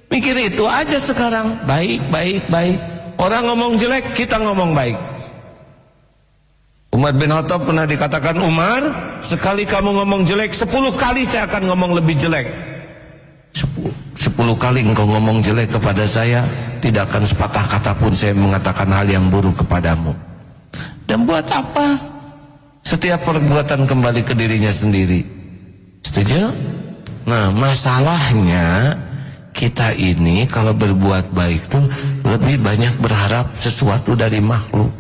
mikir itu aja sekarang baik baik baik orang ngomong jelek kita ngomong baik Umar bin Khattab pernah dikatakan Umar sekali kamu ngomong jelek sepuluh kali saya akan ngomong lebih jelek sepuluh kali engkau ngomong jelek kepada saya tidak akan sepatah kata pun saya mengatakan hal yang buruk kepadamu. Dan buat apa? Setiap perbuatan kembali ke dirinya sendiri. Setuju? Nah, masalahnya kita ini kalau berbuat baik tuh lebih banyak berharap sesuatu dari makhluk.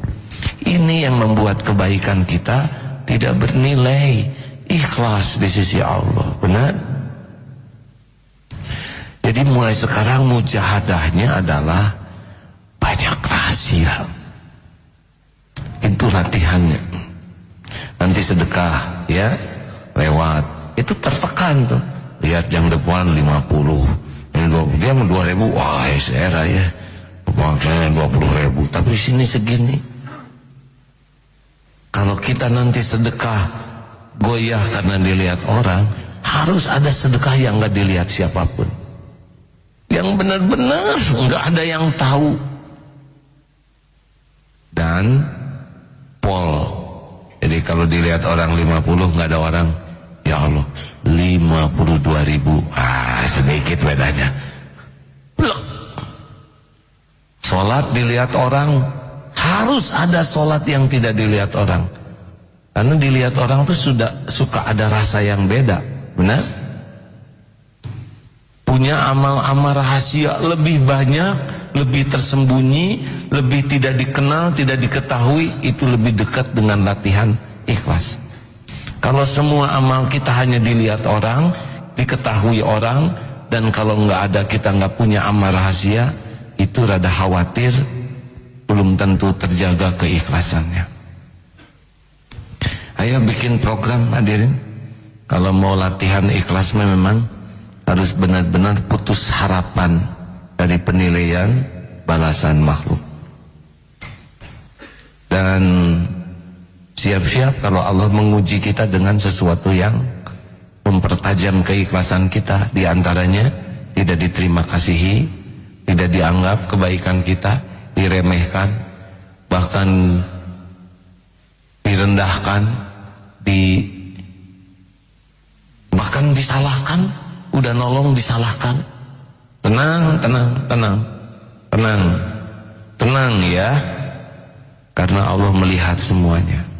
Ini yang membuat kebaikan kita tidak bernilai ikhlas di sisi Allah. Benar? Jadi mulai sekarang mujahadahnya adalah banyak rahasia. Itu latihannya. Nanti sedekah ya lewat. Itu tertekan tuh. Lihat jam depan 50. Ini dua, dia mau 2000. Wah, era ya. Pakainya 20 ribu. Tapi sini segini. Kalau kita nanti sedekah goyah karena dilihat orang, harus ada sedekah yang nggak dilihat siapa pun yang benar-benar nggak ada yang tahu dan pol jadi kalau dilihat orang 50 nggak ada orang ya Allah 52 ribu ah sedikit bedanya Blok. sholat dilihat orang harus ada sholat yang tidak dilihat orang karena dilihat orang tuh sudah suka ada rasa yang beda benar punya amal-amal rahasia lebih banyak, lebih tersembunyi, lebih tidak dikenal, tidak diketahui, itu lebih dekat dengan latihan ikhlas. Kalau semua amal kita hanya dilihat orang, diketahui orang, dan kalau nggak ada kita nggak punya amal rahasia, itu rada khawatir, belum tentu terjaga keikhlasannya. Ayo bikin program hadirin. Kalau mau latihan ikhlas memang harus benar-benar putus harapan dari penilaian balasan makhluk. Dan siap-siap kalau Allah menguji kita dengan sesuatu yang mempertajam keikhlasan kita di antaranya tidak diterima kasihi, tidak dianggap kebaikan kita, diremehkan, bahkan direndahkan, di bahkan disalahkan udah nolong disalahkan. Tenang, tenang, tenang. Tenang. Tenang ya. Karena Allah melihat semuanya.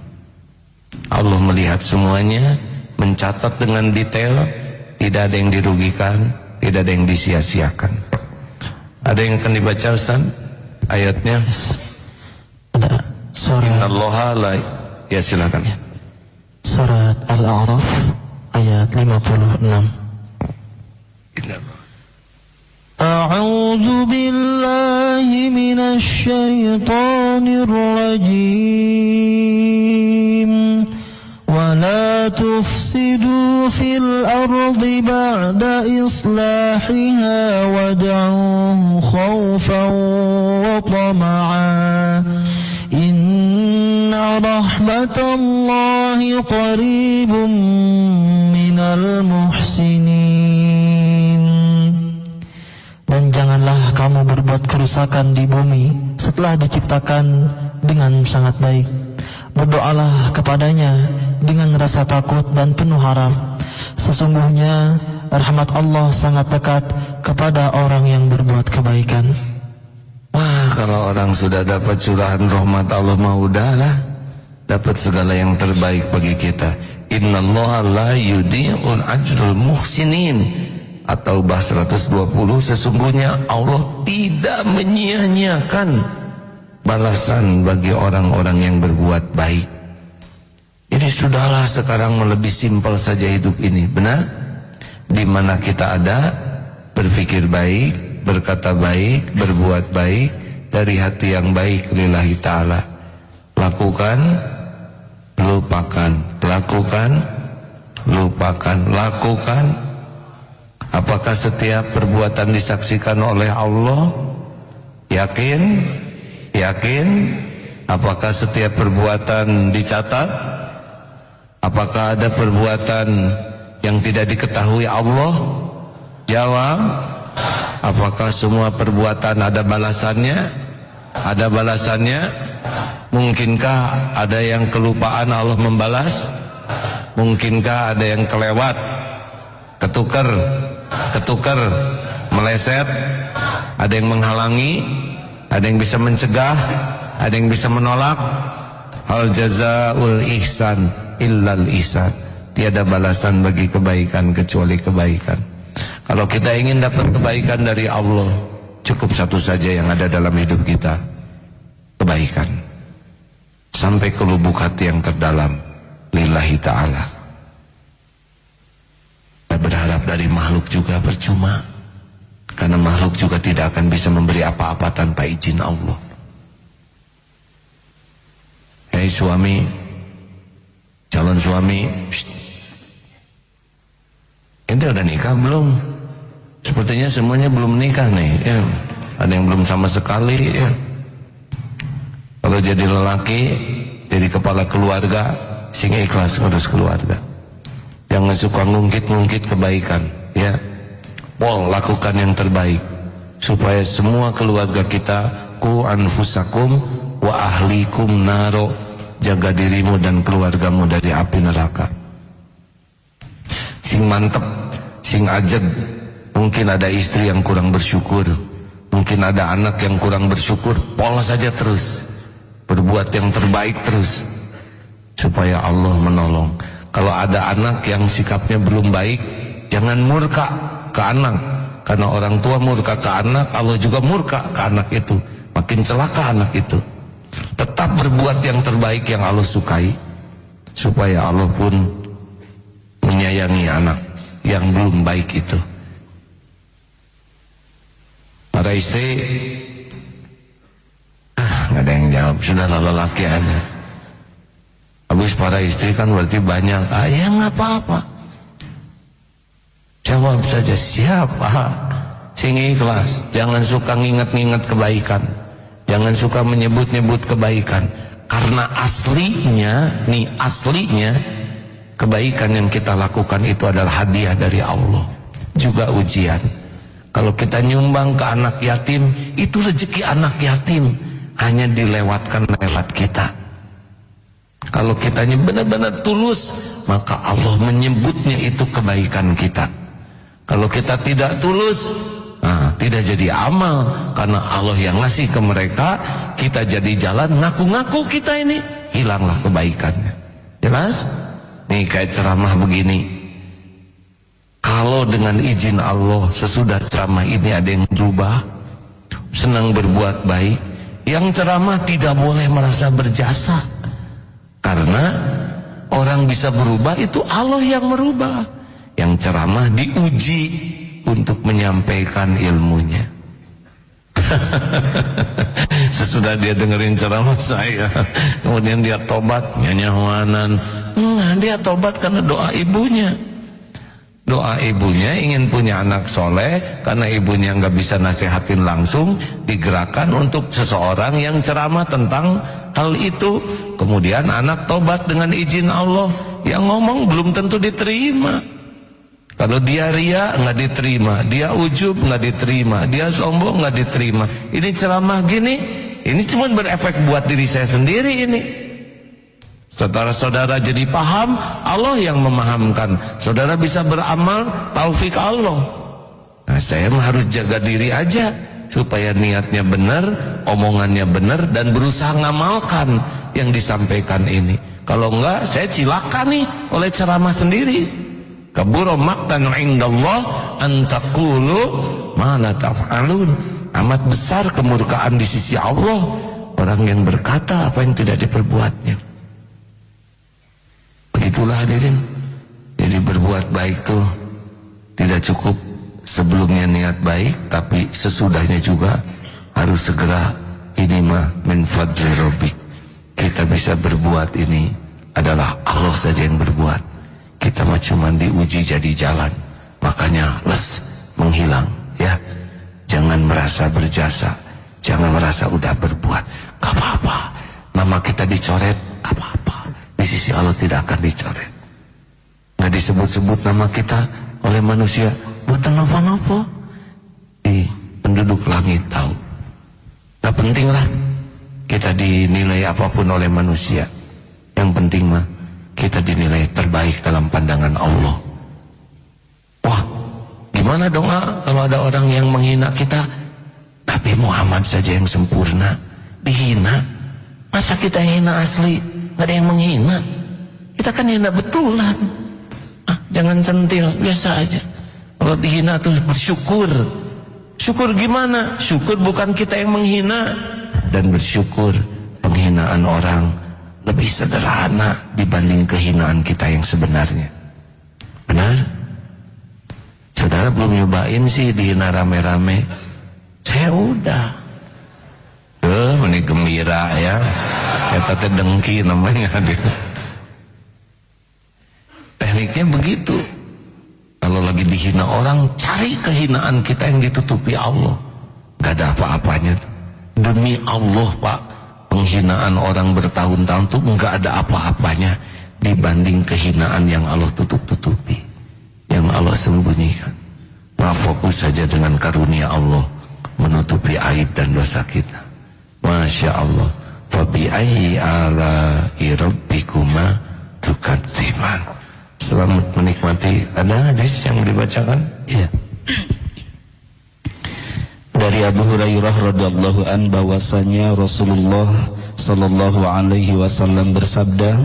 Allah melihat semuanya, mencatat dengan detail, tidak ada yang dirugikan, tidak ada yang disia-siakan. Ada yang akan dibaca Ustaz? Ayatnya? Ada surat Allah la ya silakan. Ya. Surat Al-A'raf ayat 56. أعوذ بالله من الشيطان الرجيم ولا تفسدوا في الأرض بعد إصلاحها وادعوه خوفا وطمعا إن رحمة الله قريب من المحسنين Dan janganlah kamu berbuat kerusakan di bumi setelah diciptakan dengan sangat baik. Berdoalah kepadanya dengan rasa takut dan penuh harap. Sesungguhnya rahmat Allah sangat dekat kepada orang yang berbuat kebaikan. Wah, kalau orang sudah dapat curahan rahmat Allah mau udahlah. Dapat segala yang terbaik bagi kita. Innallaha la yudhi'ul ajrul muhsinin. Atau bahas 120 sesungguhnya Allah tidak menyia-nyiakan balasan bagi orang-orang yang berbuat baik. Jadi sudahlah sekarang lebih simpel saja hidup ini, benar? Di mana kita ada, berpikir baik, berkata baik, berbuat baik, dari hati yang baik lillahi ta'ala. Lakukan, lupakan, lakukan, lupakan, lakukan. Apakah setiap perbuatan disaksikan oleh Allah? Yakin? Yakin? Apakah setiap perbuatan dicatat? Apakah ada perbuatan yang tidak diketahui Allah? Jawab. Apakah semua perbuatan ada balasannya? Ada balasannya? Mungkinkah ada yang kelupaan Allah membalas? Mungkinkah ada yang kelewat? Ketukar? Ketukar? Meleset? Ada yang menghalangi? Ada yang bisa mencegah, ada yang bisa menolak. Al jazaul ihsan illal ihsan. Tiada balasan bagi kebaikan kecuali kebaikan. Kalau kita ingin dapat kebaikan dari Allah, cukup satu saja yang ada dalam hidup kita. Kebaikan. Sampai ke lubuk hati yang terdalam. Lillahi ta'ala. Kita berharap dari makhluk juga percuma. Karena makhluk juga tidak akan bisa memberi apa-apa tanpa izin Allah. Hei suami, calon suami, ini udah nikah belum? Sepertinya semuanya belum nikah nih. Ya. Ada yang belum sama sekali. Ya. Kalau jadi lelaki, jadi kepala keluarga, sing ikhlas urus keluarga. Jangan suka ngungkit-ngungkit kebaikan. Ya. Pol lakukan yang terbaik supaya semua keluarga kita ku anfusakum wa ahlikum naro jaga dirimu dan keluargamu dari api neraka. Sing mantep sing ajeg mungkin ada istri yang kurang bersyukur mungkin ada anak yang kurang bersyukur pol saja terus berbuat yang terbaik terus supaya Allah menolong. Kalau ada anak yang sikapnya belum baik jangan murka ke anak karena orang tua murka ke anak Allah juga murka ke anak itu makin celaka anak itu tetap berbuat yang terbaik yang Allah sukai supaya Allah pun menyayangi anak yang belum baik itu. Para istri ah nggak ada yang jawab. Sudah lelaki aja. Habis para istri kan berarti banyak. Ah ya nggak apa-apa. Jawab saja siapa? Sing ikhlas. Jangan suka nginget-nginget kebaikan. Jangan suka menyebut-nyebut kebaikan. Karena aslinya, nih aslinya kebaikan yang kita lakukan itu adalah hadiah dari Allah. Juga ujian. Kalau kita nyumbang ke anak yatim, itu rezeki anak yatim. Hanya dilewatkan lewat kita. Kalau kitanya benar-benar tulus, maka Allah menyebutnya itu kebaikan kita. Kalau kita tidak tulus, nah, tidak jadi amal karena Allah yang ngasih ke mereka, kita jadi jalan ngaku-ngaku kita ini hilanglah kebaikannya. Jelas? Nih kayak ceramah begini. Kalau dengan izin Allah sesudah ceramah ini ada yang berubah, senang berbuat baik, yang ceramah tidak boleh merasa berjasa. Karena orang bisa berubah itu Allah yang merubah yang ceramah diuji untuk menyampaikan ilmunya. <laughs> Sesudah dia dengerin ceramah saya, kemudian dia tobat, nyanyawanan. Nah, dia tobat karena doa ibunya. Doa ibunya ingin punya anak soleh karena ibunya nggak bisa nasihatin langsung digerakkan untuk seseorang yang ceramah tentang hal itu. Kemudian anak tobat dengan izin Allah yang ngomong belum tentu diterima. Kalau dia ria nggak diterima, dia ujub nggak diterima, dia sombong nggak diterima. Ini ceramah gini, ini cuma berefek buat diri saya sendiri ini. Saudara-saudara jadi paham, Allah yang memahamkan. Saudara bisa beramal, taufik Allah. Nah, saya harus jaga diri aja supaya niatnya benar, omongannya benar dan berusaha ngamalkan yang disampaikan ini. Kalau enggak, saya cilaka nih oleh ceramah sendiri. Kabura maqtan indallah an taqulu ma la taf'alun. Amat besar kemurkaan di sisi Allah orang yang berkata apa yang tidak diperbuatnya. Begitulah hadirin. Jadi berbuat baik tuh tidak cukup sebelumnya niat baik tapi sesudahnya juga harus segera ini mah min fadli rabbik. Kita bisa berbuat ini adalah Allah saja yang berbuat. Kita mah cuma diuji jadi jalan. Makanya les menghilang ya. Jangan merasa berjasa, jangan merasa udah berbuat. Gak apa-apa. Nama kita dicoret, gak apa-apa. Di sisi Allah tidak akan dicoret. Nggak disebut-sebut nama kita oleh manusia. Buat apa-apa. Di penduduk langit tahu. Gak penting lah. Kita dinilai apa pun oleh manusia. Yang penting mah kita dinilai terbaik dalam pandangan Allah. Wah, gimana dong ah, kalau ada orang yang menghina kita? Nabi Muhammad saja yang sempurna dihina. Masa kita hina asli? Gak ada yang menghina. Kita kan hina betulan. Ah, jangan centil, biasa aja. Kalau dihina tuh bersyukur. Syukur gimana? Syukur bukan kita yang menghina dan bersyukur penghinaan orang lebih sederhana dibanding kehinaan kita yang sebenarnya. Benar? Saudara belum nyobain sih dihina rame-rame. Saya udah. Eh, ini gembira ya. Kita teh dengki namanya. Tekniknya begitu. Kalau lagi dihina orang, cari kehinaan kita yang ditutupi Allah. Gak ada apa-apanya. Demi Allah Pak, penghinaan orang bertahun-tahun tuh nggak ada apa-apanya dibanding kehinaan yang Allah tutup-tutupi, yang Allah sembunyikan. Nah, fokus saja dengan karunia Allah menutupi aib dan dosa kita. Masya Allah. Fabi ala rabbikuma tukadziban. Selamat menikmati. Ada hadis yang dibacakan? Iya. Dari Abu Hurairah radhiyallahu an bahwasanya Rasulullah sallallahu alaihi wasallam bersabda,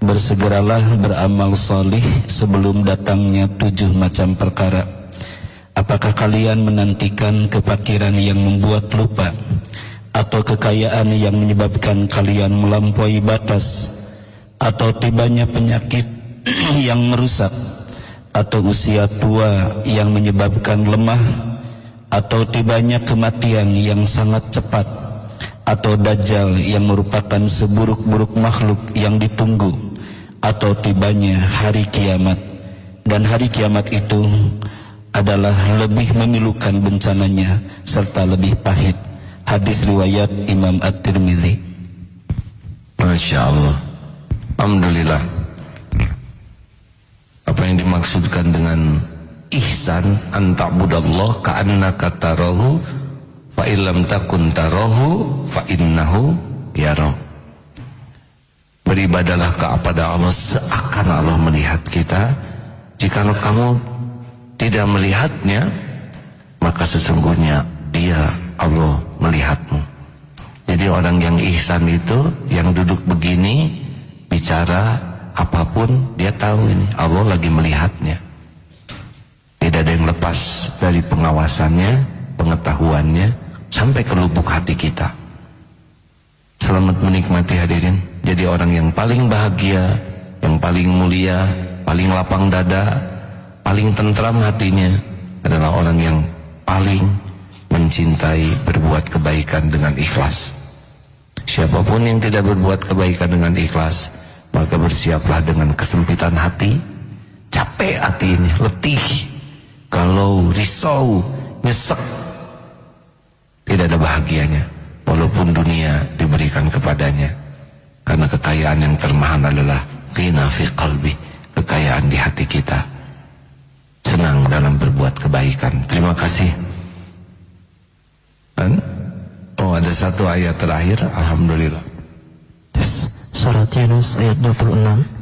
"Bersegeralah beramal salih sebelum datangnya tujuh macam perkara. Apakah kalian menantikan kepakiran yang membuat lupa atau kekayaan yang menyebabkan kalian melampaui batas atau tibanya penyakit <clears throat> yang merusak atau usia tua yang menyebabkan lemah atau tibanya kematian yang sangat cepat atau dajjal yang merupakan seburuk-buruk makhluk yang ditunggu atau tibanya hari kiamat. Dan hari kiamat itu adalah lebih memilukan bencananya serta lebih pahit. Hadis riwayat Imam At-Tirmidzi. Masya Allah. Alhamdulillah. Apa yang dimaksudkan dengan ihsan anta'budallah ka'annaka tarahu fa illam takun tarahu fa innahu yara beribadalah kepada Allah seakan Allah melihat kita. Jikalau kamu tidak melihatnya maka sesungguhnya dia Allah melihatmu. Jadi orang yang ihsan itu yang duduk begini bicara apa pun dia tahu ini Allah lagi melihatnya tidak ada yang lepas dari pengawasannya, pengetahuannya sampai ke lubuk hati kita. Selamat menikmati hadirin. Jadi orang yang paling bahagia, yang paling mulia, paling lapang dada, paling tentram hatinya adalah orang yang paling mencintai berbuat kebaikan dengan ikhlas. Siapa pun yang tidak berbuat kebaikan dengan ikhlas, maka bersiaplah dengan kesempitan hati, capek hati ini, letih, kalau risau, nyesek, tidak ada bahagianya. Walaupun dunia diberikan kepadanya. Karena kekayaan yang termahal adalah ghina fi qalbi, kekayaan di hati kita. Senang dalam berbuat kebaikan. Terima kasih. Dan oh ada satu ayat terakhir, alhamdulillah. Surat Yunus ayat 26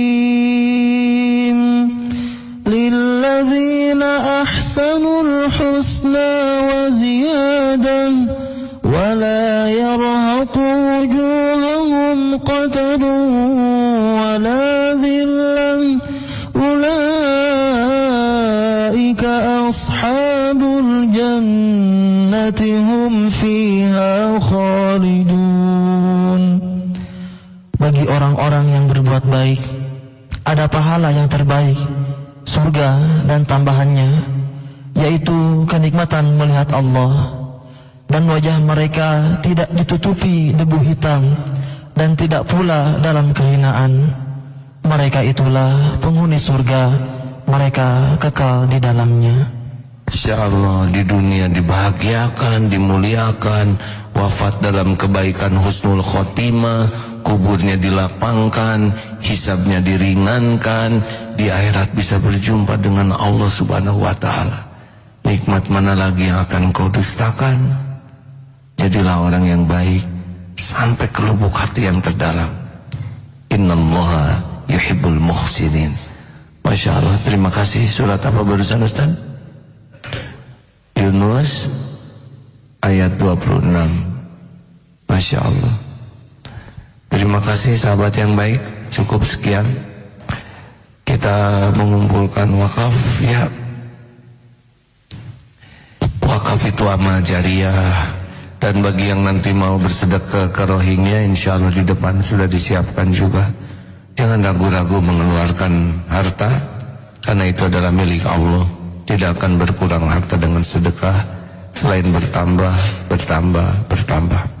Berbuat baik. Ada pahala yang terbaik surga dan tambahannya yaitu kenikmatan melihat Allah. Dan wajah mereka tidak ditutupi debu hitam dan tidak pula dalam kehinaan. Mereka itulah penghuni surga mereka kekal di dalamnya. Insya Allah di dunia dibahagiakan, dimuliakan, wafat dalam kebaikan husnul khotimah, kuburnya dilapangkan, hisabnya diringankan, di akhirat bisa berjumpa dengan Allah Subhanahu wa taala. Nikmat mana lagi yang akan kau dustakan? Jadilah orang yang baik sampai ke lubuk hati yang terdalam. Innallaha yuhibbul muhsinin. Masya Allah, terima kasih. Surat apa barusan Ustaz? Yunus ayat 26 Masya Allah Terima kasih sahabat yang baik Cukup sekian. Kita mengumpulkan wakaf Ya. Wakaf itu amal jariah. Dan bagi yang nanti mau bersedekah ke rohingya Insya Allah di depan sudah disiapkan juga. Jangan ragu-ragu mengeluarkan harta Karena itu adalah milik Allah. Tidak akan berkurang harta dengan sedekah. Selain bertambah, bertambah, bertambah.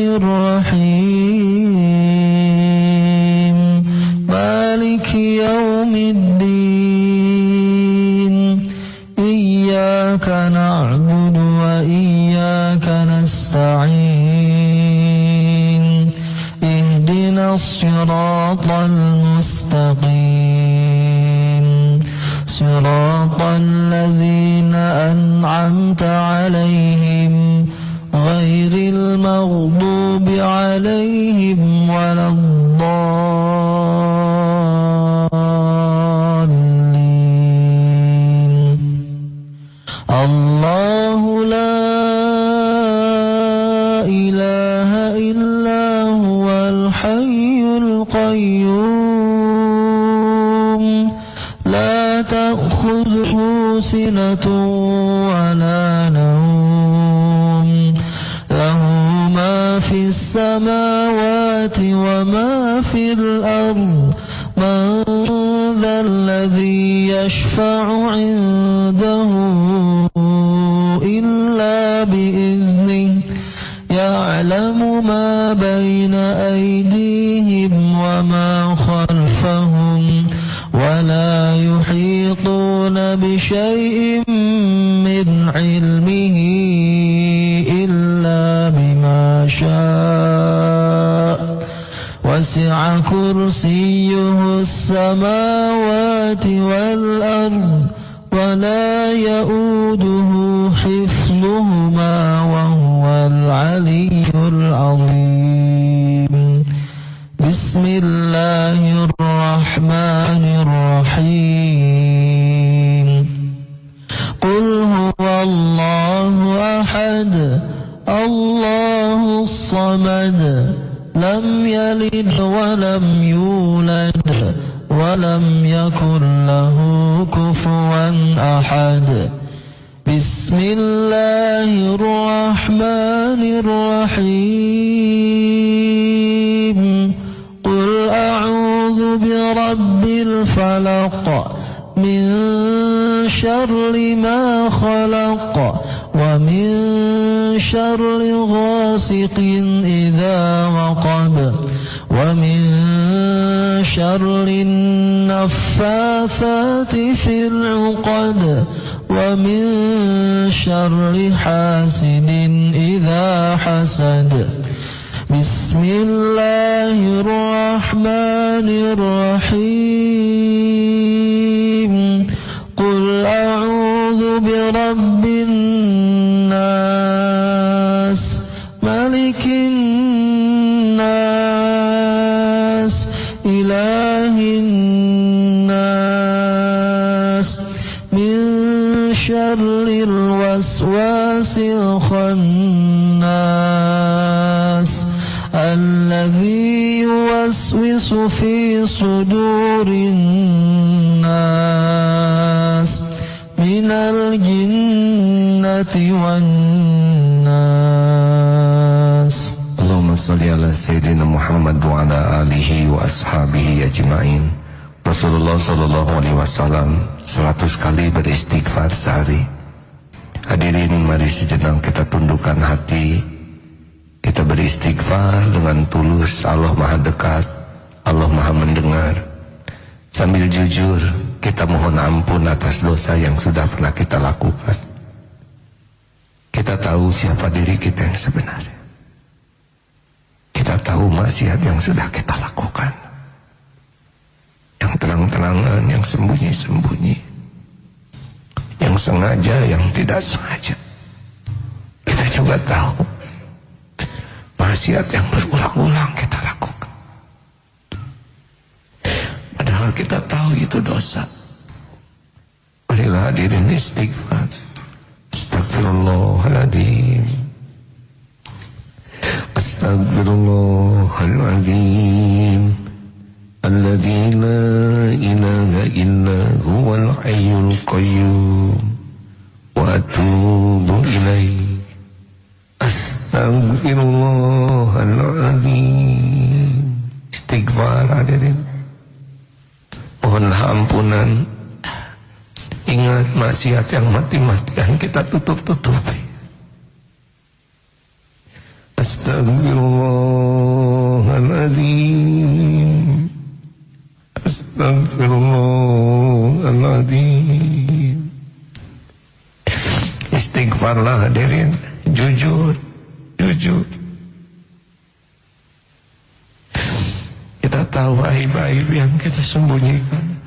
الرحمن الرحيم. مالك يوم الدين. إياك نعبد الرحيم. Tundukkan hati kita beristighfar dengan tulus Allah maha dekat Allah maha mendengar. Sambil jujur kita mohon ampun atas dosa yang sudah pernah kita lakukan. Kita tahu siapa diri kita yang sebenarnya Kita tahu maksiat yang sudah kita lakukan. Yang terang-terangan, yang sembunyi-sembunyi. Yang sengaja, yang tidak sengaja juga tahu maksiat yang berulang-ulang kita lakukan. Padahal kita tahu itu dosa. Marilah hadirin istighfar. Astagfirullahaladzim. Astagfirullahaladzim. Alladzi la ilaha illa huwal hayyul qayyum. Wa atubu ilaih. Astagfirullahaladzim Istighfar hadirin. Mohonlah ampunan. Ingat maksiat yang mati-matian kita tutup-tutupi. Astagfirullahaladzim Astagfirullahaladzim Istighfarlah hadirin. Jujur Jujur Kita tahu aib-aib yang kita sembunyikan.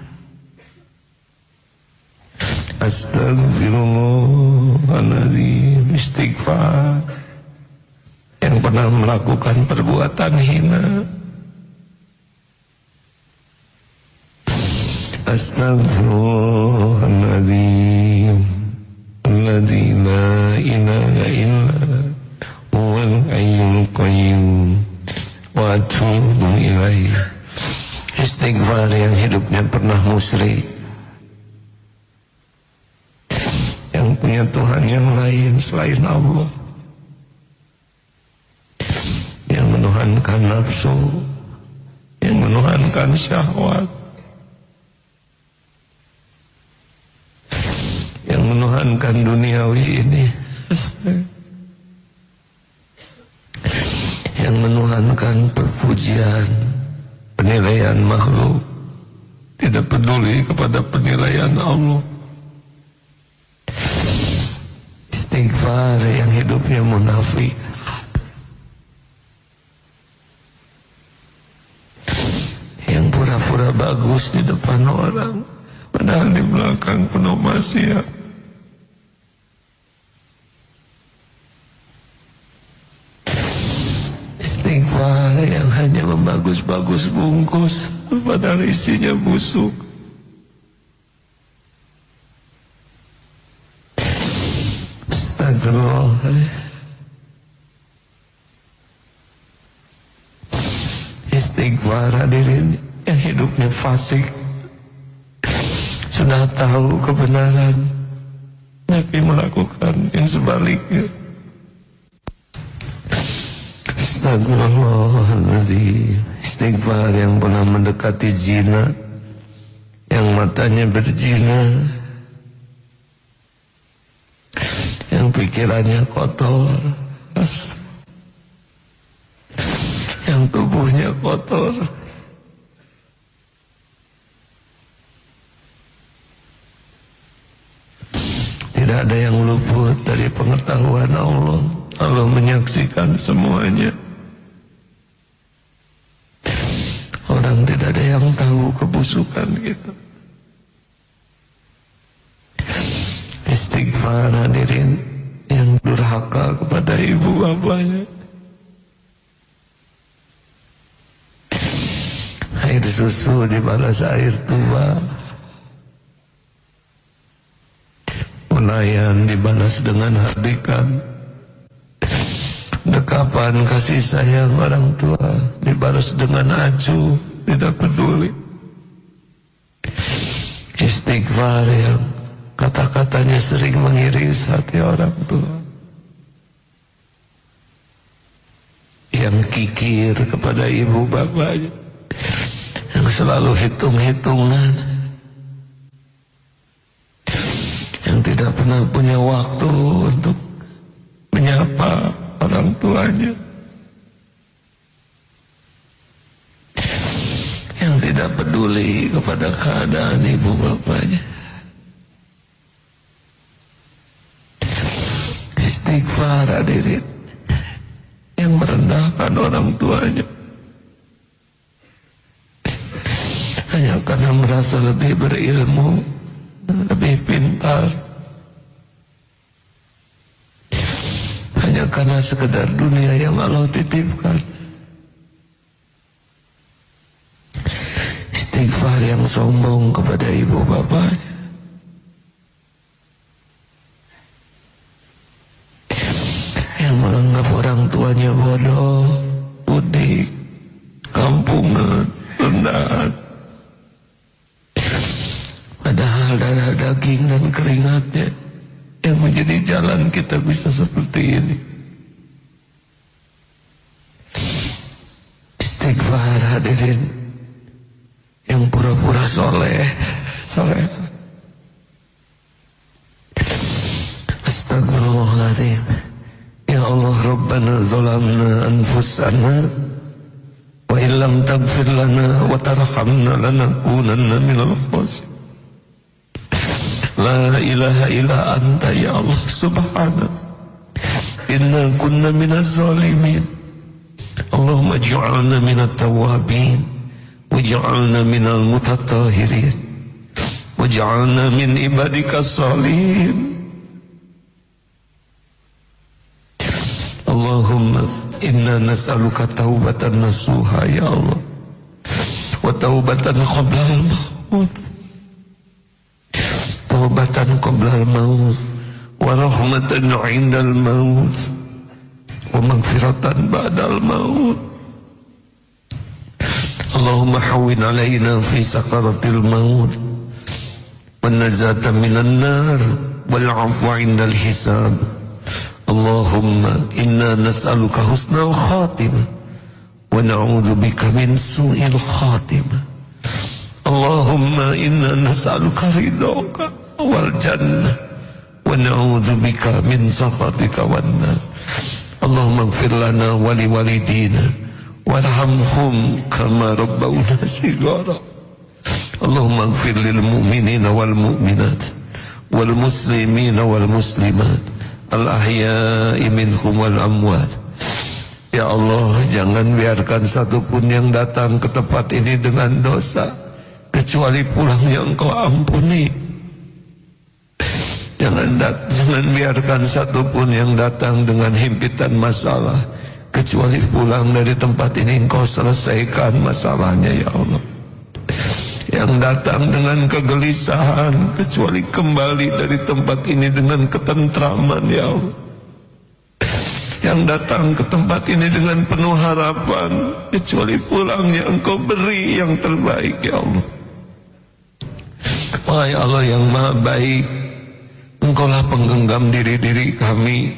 Astagfirullahaladzim Istighfar. Yang pernah melakukan perbuatan hina. Astagfirullahaladzim Alladzi la ilaha illa hayyul qayyum wa atubu ilaih. Istighfar yang hidupnya pernah musri yang punya Tuhan yang lain selain Allah. Yang menuhankan nafsu. Yang menuhankan syahwat. Menuhankan duniawi ini <laughs> yang menuhankan perpujian penilaian makhluk. Tidak peduli kepada penilaian Allah. Istighfar yang hidupnya munafik. Yang pura-pura bagus di depan orang padahal di belakang penuh maksiat istighfar yang hanya membagus-bagus bungkus padahal isinya busuk. Istighfar hadirin yang hidupnya fasik. Sudah tahu kebenaran. Tapi melakukan yang sebaliknya Astagfirullahaladzim Istighfar yang pernah mendekati zina Yang matanya berzina Yang pikirannya kotor, yang tubuhnya kotor. Tidak ada yang luput dari pengetahuan Allah. Allah menyaksikan semuanya. Orang tidak ada yang tahu kebusukan kita. Istighfar hadirin yang durhaka kepada ibu bapaknya. Air susu dibalas air tua. Pelayan dibalas dengan hardikan. Dekapan kasih sayang orang tua dibalas dengan acuh, tidak peduli. Istighfar yang kata-katanya sering mengiris hati orang tua. Yang kikir kepada ibu bapaknya. Yang selalu hitung-hitungan. Yang tidak pernah punya waktu untuk menyapa orang tuanya. Yang tidak peduli kepada keadaan ibu bapaknya. Istighfar hadirin yang merendahkan orang tuanya. Hanya karena merasa lebih berilmu, lebih pintar, hanya karena sekedar dunia yang Allah titipkan. Istighfar yang sombong kepada ibu bapaknya. Yang menganggap orang tuanya bodoh, udik, kampungan, rendahan. Padahal darah daging dan keringatnya yang menjadi jalan kita bisa seperti ini. Istighfar hadirin yang pura-pura soleh, soleh. Astagfirullahaladzim. Ya Allah Rabbana zalamna anfusana wa illam taghfir lana wa tarhamna lanakunanna minal khasirin. La ilaha illa anta ya Allah subhanak Inna kunna minaz zalimin Allahumma ja'alna minat tawabin Waj'alna minal mutatahirin Waj'alna min ibadika salihin Allahumma inna nas'aluka taubatan nasuha ya Allah Wa taubatan qabla al-maut taubatan qabla al-maut wa rahmatan 'inda al-maut wa maghfiratan al-maut Allahumma hawwin 'alaina fi sakaratil maut wan najata minan nar wal 'afwa 'inda al-hisab Allahumma inna nas'aluka husnal khatimah wa na'udzu bika min su'il khatimah Allahumma inna nas'aluka ridhaka wal jannah wa na'udzu bika min sakhatika warhamhum kama rabbawna <laughs> shighara Allahumma ighfir lil mu'minina wal mu'minat wal muslimina wal muslimat al ahya'i minhum wal amwat. Ya Allah jangan biarkan satupun yang datang ke tempat ini dengan dosa kecuali pulang yang kau ampuni. Jangan dat jangan biarkan satupun yang datang dengan himpitan masalah kecuali pulang dari tempat ini engkau selesaikan masalahnya ya Allah. Yang datang dengan kegelisahan kecuali kembali dari tempat ini dengan ketentraman ya Allah. Yang datang ke tempat ini dengan penuh harapan kecuali pulangnya engkau beri yang terbaik ya Allah. Wahai Allah yang maha baik Engkaulah penggenggam diri-diri kami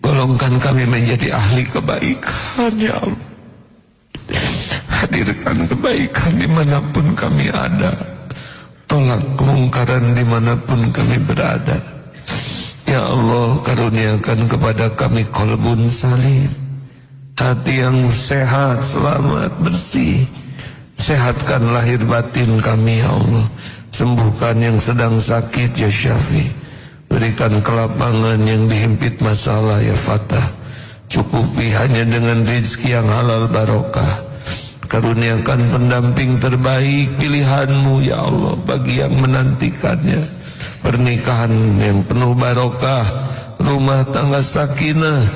Golongkan kami menjadi ahli kebaikan Ya Allah. Hadirkan kebaikan di mana pun kami ada. Tolak kemungkaran di mana pun kami berada. Ya Allah karuniakan kepada kami kolbun salim. Hati yang sehat, selamat, bersih. Sehatkan lahir batin kami ya Allah. Sembuhkan yang sedang sakit ya Syafi Berikan kelapangan yang dihimpit masalah ya Fatah. Cukupi hanya dengan rizki yang halal barokah. Karuniakan pendamping terbaik pilihanmu ya Allah Bagi yang menantikannya. Pernikahan yang penuh barokah, rumah tangga sakinah,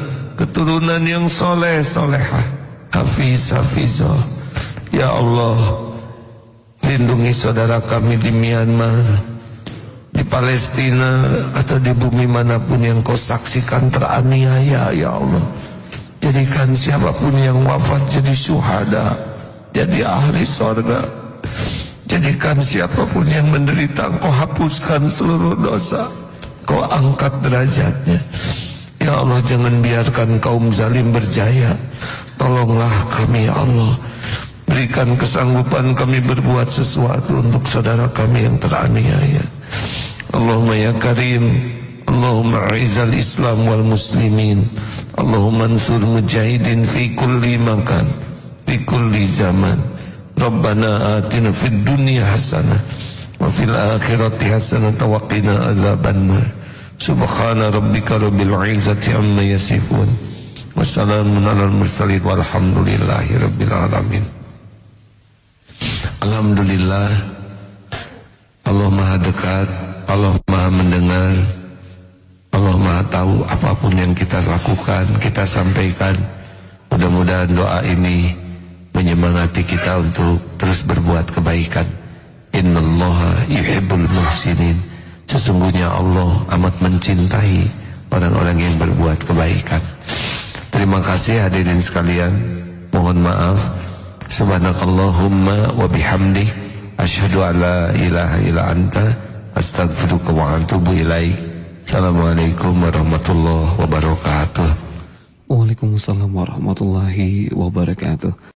keturunan yang soleh solehah, hafiz hafizah. Ya Allah, lindungi saudara kami di Myanmar, di Palestina atau di bumi mana pun yang kau saksikan teraniaya ya Allah. Jadikan siapa pun yang wafat jadi syuhada, jadi ahli sorga. Jadikan siapa pun yang menderita Kau hapuskan seluruh dosa. Kau angkat derajatnya. Ya Allah jangan biarkan kaum zalim berjaya. Tolonglah kami ya Allah. Berikan kesanggupan kami berbuat sesuatu Untuk saudara kami yang teraniaya Allahumma ya karim Allahumma aizal islam wal muslimin Allahumma ansur mujahidin fi kulli makan Fi kulli zaman Rabbana atina fid dunya hasanah wa fil akhirati hasanah wa qina adzabannar. Subhana rabbika rabbil izzati amma yasifun. Wassalamun alal mursalin walhamdulillahi rabbil alamin. Alhamdulillah Allah Maha dekat, Allah Maha mendengar. Allah Maha tahu apa pun yang kita lakukan, kita sampaikan. Mudah-mudahan doa ini menyemangati kita untuk terus berbuat kebaikan. Innallaha yuhibbul muhsinin. Sesungguhnya Allah amat mencintai orang-orang yang berbuat kebaikan. Terima kasih hadirin sekalian. Mohon maaf. Subhanakallahumma wa bihamdik asyhadu an la ilaha illa anta astaghfiruka wa atubu ilaik. Assalamualaikum warahmatullahi wabarakatuh. Waalaikumsalam warahmatullahi wabarakatuh.